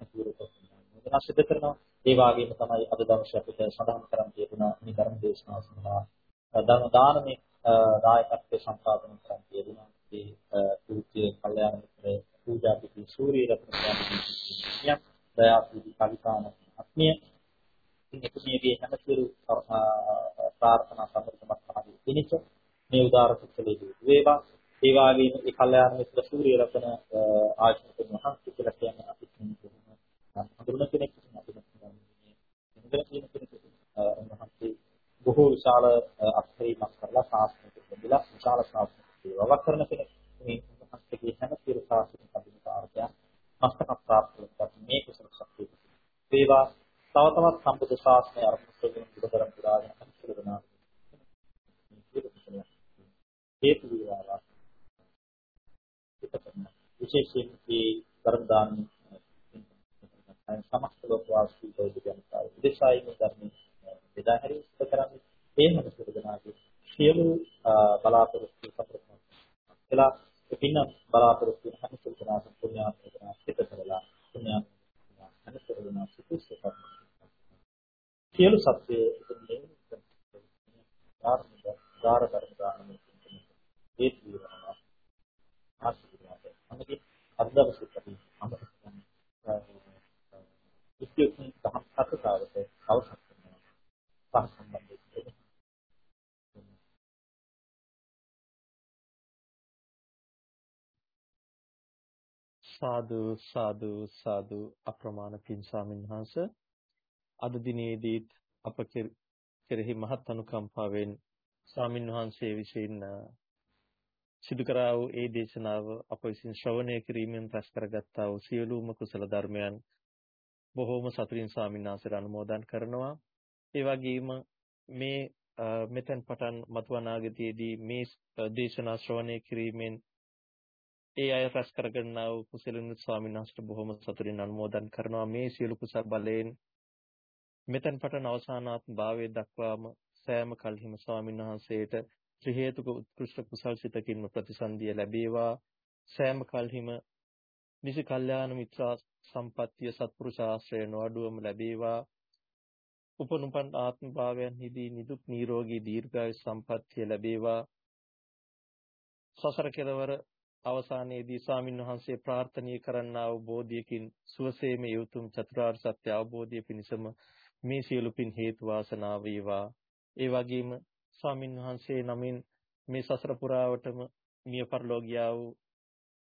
සිදු කරනවා. ඒ වගේම තමයි අද දවසේ අපිට සඳහන් කරන්න තියෙන මේ ධර්ම දේශනාව සඳහා ධර්ම දානමේ දායකත්වයේ සම්පාදනය කරන් තියෙනවා ඒ පූජ්‍ය කල්යාණ මිත්‍ර පූජා පිටි සූර්ය රත්නයන් දයාපීති කවිතාන ආත්මීය ඉතිමේගේ හැම සියලු ප්‍රාර්ථනා සම්පූර්ණයක් තමයි පිණිස මේ උදාර කුසලයේ වේවා ඒ වගේම ඒ කල්යාණ මිත්‍ර සූර්ය රත්න ආශ්‍රිත මහන්සි කියලා කියන්නේ අපි හඳුනන කෙනෙක් අපි හඳුනන කෙනෙක් උන්වහන්සේ බොහෝ විශාල අත්හැරීමක් කරලා ශාස්ත්‍රයට බෙදලා විශාල ශාස්ත්‍රික සේවාවක් කරන කෙනෙක් මේ උන්වහන්සේගේ හැම සියලු ශාස්ත්‍රික කටයුතු මස්තක ප්‍රාප්ත කරගන්න මේ කුසල ශක්තිය වේවා තව තවත් සම්බුද්ධ ශාසනය අරමුණු කරගෙන බුදුදරම් පුරාගෙන අනුසලනා හේතු වේවා කරන විශේෂයෙන් මේ ධර්ම දානයේ සමස්ත ලෝක වාසී බෞද්ධ ජනතාව විදේශායි ධර්මයේ බෙදා හැරීම සිදු කරන්නේ. ඒ මොනසුරු දනාගේ සියලු බලාපොරොත්තු සපුරන එලා පින්න බලාපොරොත්තු වෙන හැම සුදුනාට පුණ්‍යාත්මක සිත කරලා පුණ්‍යාත්මක අනුසරණ සිතුසපත් සියලු සත්‍යයේ ඉතින් ධාර්මික ධාර ධර්ම දානමය හේතු වෙනවා ආශිර්වාද. අමගේ අද දවසේ අපි අමතක කරන විද්‍යුත් දහම් කතාවට අවසන් කරනවා. සම්බන්ධයෙන් සාදු සාදු සාදු අප්‍රමාණ පින් ස්වාමීන් වහන්ස අද දිනේදීත් අප කෙරෙහි මහත් අනුකම්පාවෙන් ස්වාමින් වහන්සේ විසින් සිදු කරා වූ ඒ දේශනාව අප විසින් ශ්‍රවණය කිරීමෙන් රැස් කරගත්තා වූ සියලුම කුසල ධර්මයන් බොහෝම සතුටින් ස්වාමීන් වහන්සේට අනුමෝදන් කරනවා. ඒ වගේම මේ මෙතෙන් පටන් මතු අනාගතයේදී මේ දේශනා ශ්‍රවණය කිරීමෙන් ඒ අය රැස් කරගන්නා වූ කුසලිනුත් ස්වාමීන් වහන්සේට බොහොම සතුටින් අනුමෝදන් කරනවා මේ සියලු කුසල බලයෙන් මෙතෙන් පටන් අවසානාත්ම භාවයේ දක්වාම සෑම කල්හිම ස්වාමීන් වහන්සේට ත්‍රි හේතුක උත්කෘෂ්ඨ කුසල් සිතකින්ම ප්‍රතිසන්දිය ලැබේවා. සෑම කල්හිම නිසි කල්යාණ මිත්‍රා සම්පත්තිය සත්පුරුෂ ආශ්‍රය නොඅඩුවම ලැබේවා. උපනුපන් ආත්ම භාවයන් හිදී නිදුක් නිරෝගී දීර්ඝායු සම්පත්තිය ලැබේවා. සසර කෙලවර අවසානයේදී ස්වාමින් වහන්සේ ප්‍රාර්ථනීය කරන්නා වූ බෝධියකින් සුවසේම යුතුම් චතුරාර්ය සත්‍ය අවබෝධය පිණිසම මේ සියලු පින් හේතු වාසනා වේවා. ඒ වගේම ස්වාමින් වහන්සේ නමින් මේ සසර පුරාවටම මිය පරලෝකියා වූ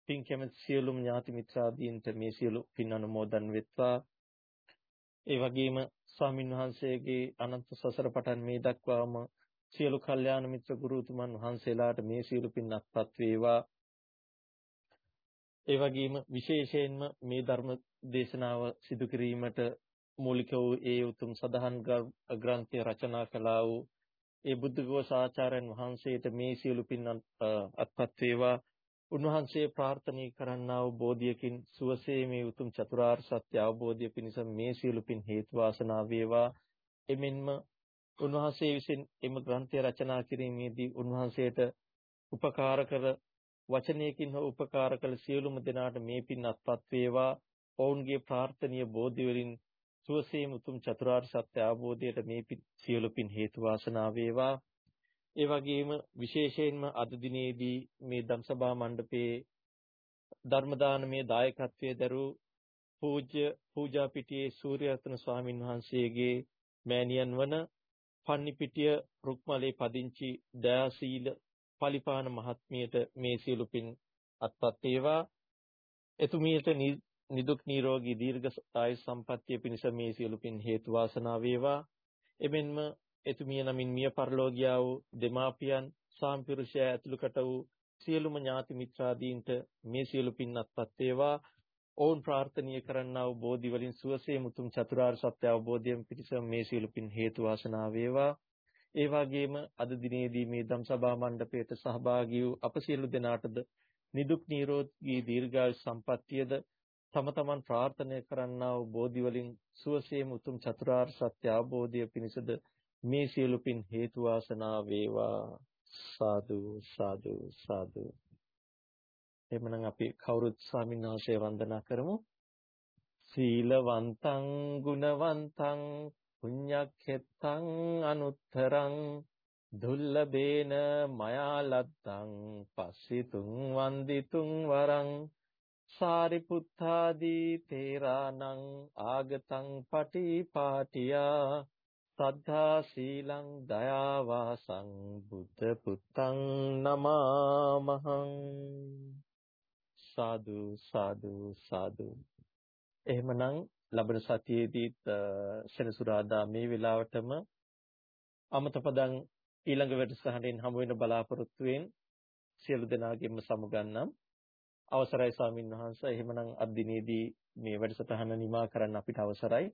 පින් කැමැති සියලුම ඥාති මිත්‍රාදීන්ට මේ සියලු පින් අනුමෝදන් වෙත්වා. ඒ වගේම ස්වාමින් වහන්සේගේ අනන්ත සසර පටන් මේ දක්වාම සියලු කල්යාණ මිත්‍ර ගුරුතුමන් වහන්සේලාට මේ සියලු පින් අත්පත් වේවා. ඒ වගේම විශේෂයෙන්ම මේ ධර්ම දේශනාව සිදු කිරීමට මූලික වූ ඒ උතුම් සදහන් ග්‍රන්ථය රචනා කළා වූ ඒ බුද්ධඝෝෂ ආචාර්යන් වහන්සේට මේ සියලු පින් අත්පත් වේවා. උන්වහන්සේ ප්‍රාර්ථනා කරන්නා වූ බෝධියකින් සුවසේ මේ උතුම් චතුරාර්ය සත්‍ය අවබෝධය පිණිස මේ සියලු පින් හේතු වාසනා වේවා. එමෙන්ම උන්වහන්සේ විසින් එම ග්‍රන්ථය රචනා කිරීමේදී උන්වහන්සේට උපකාර කර වචනයකින් හෝ උපකාර කළ සියලුම දෙනාට මේ පින් අත්පත් වේවා. ඔවුන්ගේ ප්‍රාර්ථනීය බෝධි වලින් සුවසේ මුතුම් චතුරාර්ය සත්‍ය අවබෝධයට මේ සියලු පින් හේතු වාසනා වේවා. ඒ වගේම විශේෂයෙන්ම අද දිනේදී මේ ධම්සභා මණ්ඩපයේ ධර්ම දානමේ දායකත්වයේ දරූ පූජ්‍ය පූජා පිටියේ සූර්යරත්න ස්වාමින් වහන්සේගේ මෑණියන් වන පන්නිපිටිය රුක්මලේ පදිංචි දයාශීල පලිපාන මහත්මියට මේ සියලු පින් අත්පත් වේවා එතුමියට නිදුක් නිරෝගී දීර්ඝ ආයු සම්පන්නිය පිණිස මේ සියලු පින් හේතු වාසනා වේවා. එමෙන්ම එතුමිය නමින් මිය පරලෝකියා වූ දෙමාපියන් සාම්පිරුෂයා ඇතුළුකට වූ සියලුම ඥාති මිත්‍රාදීන්ට මේ සියලු පින් අත්පත් වේවා. ඔවුන් ප්‍රාර්ථනීය කරන්නා වූ බෝධි වලින් සුවසේ මුතුම් චතුරාර්ය සත්‍ය අවබෝධයෙන් පිණිස මේ සියලු පින් හේතු වාසනා වේවා. ඒ වගේම අද දිනේදී මේ ධම්සභා මණ්ඩපයට සහභාගී වූ අප සියලු දෙනාටද නිදුක් නිරෝගී දීර්ඝායු සම්පන්නියද තම තමන් ප්‍රාර්ථනා කරන්නා වූ බෝධි වලින් සුවසේම උතුම් චතුරාර්ය සත්‍ය අවබෝධය පිණිසද මේ සියලු පින් හේතු වාසනා වේවා. සාදු සාදු සාදු. එhmenan අපි කවුරුත් ස්වාමීන් වහන්සේ වන්දනා කරමු. සීලවන්තං ගුණවන්තං පුඤ්ඤක්ඛෙත්තං අනුත්තරං දුල්ලබේන මයා ලද්දං පස්සිතුං වන්දිතුං වරං සාරිපුත්තාදී තේරාණං ආගතං පටිපාටියා සද්ධා සීලං දයාවාසං බුද්ධ පුත්තං නමාමහං සාදු සාදු සාදු. එහෙමනම් ලබන සතියේදීත් සෙනසුරාදා මේ වෙලාවටම අමතපදං ඊළඟ වැඩසටහනින් හමු වෙන බලාපොරොත්තු වෙන සියලු දෙනාගෙම සමුගන්නම්. අවසරයි ස්වාමින් වහන්සේ. එහෙමනම් අද දිනේදී මේ වැඩසටහන නිමා කරන්න අපිට අවසරයි.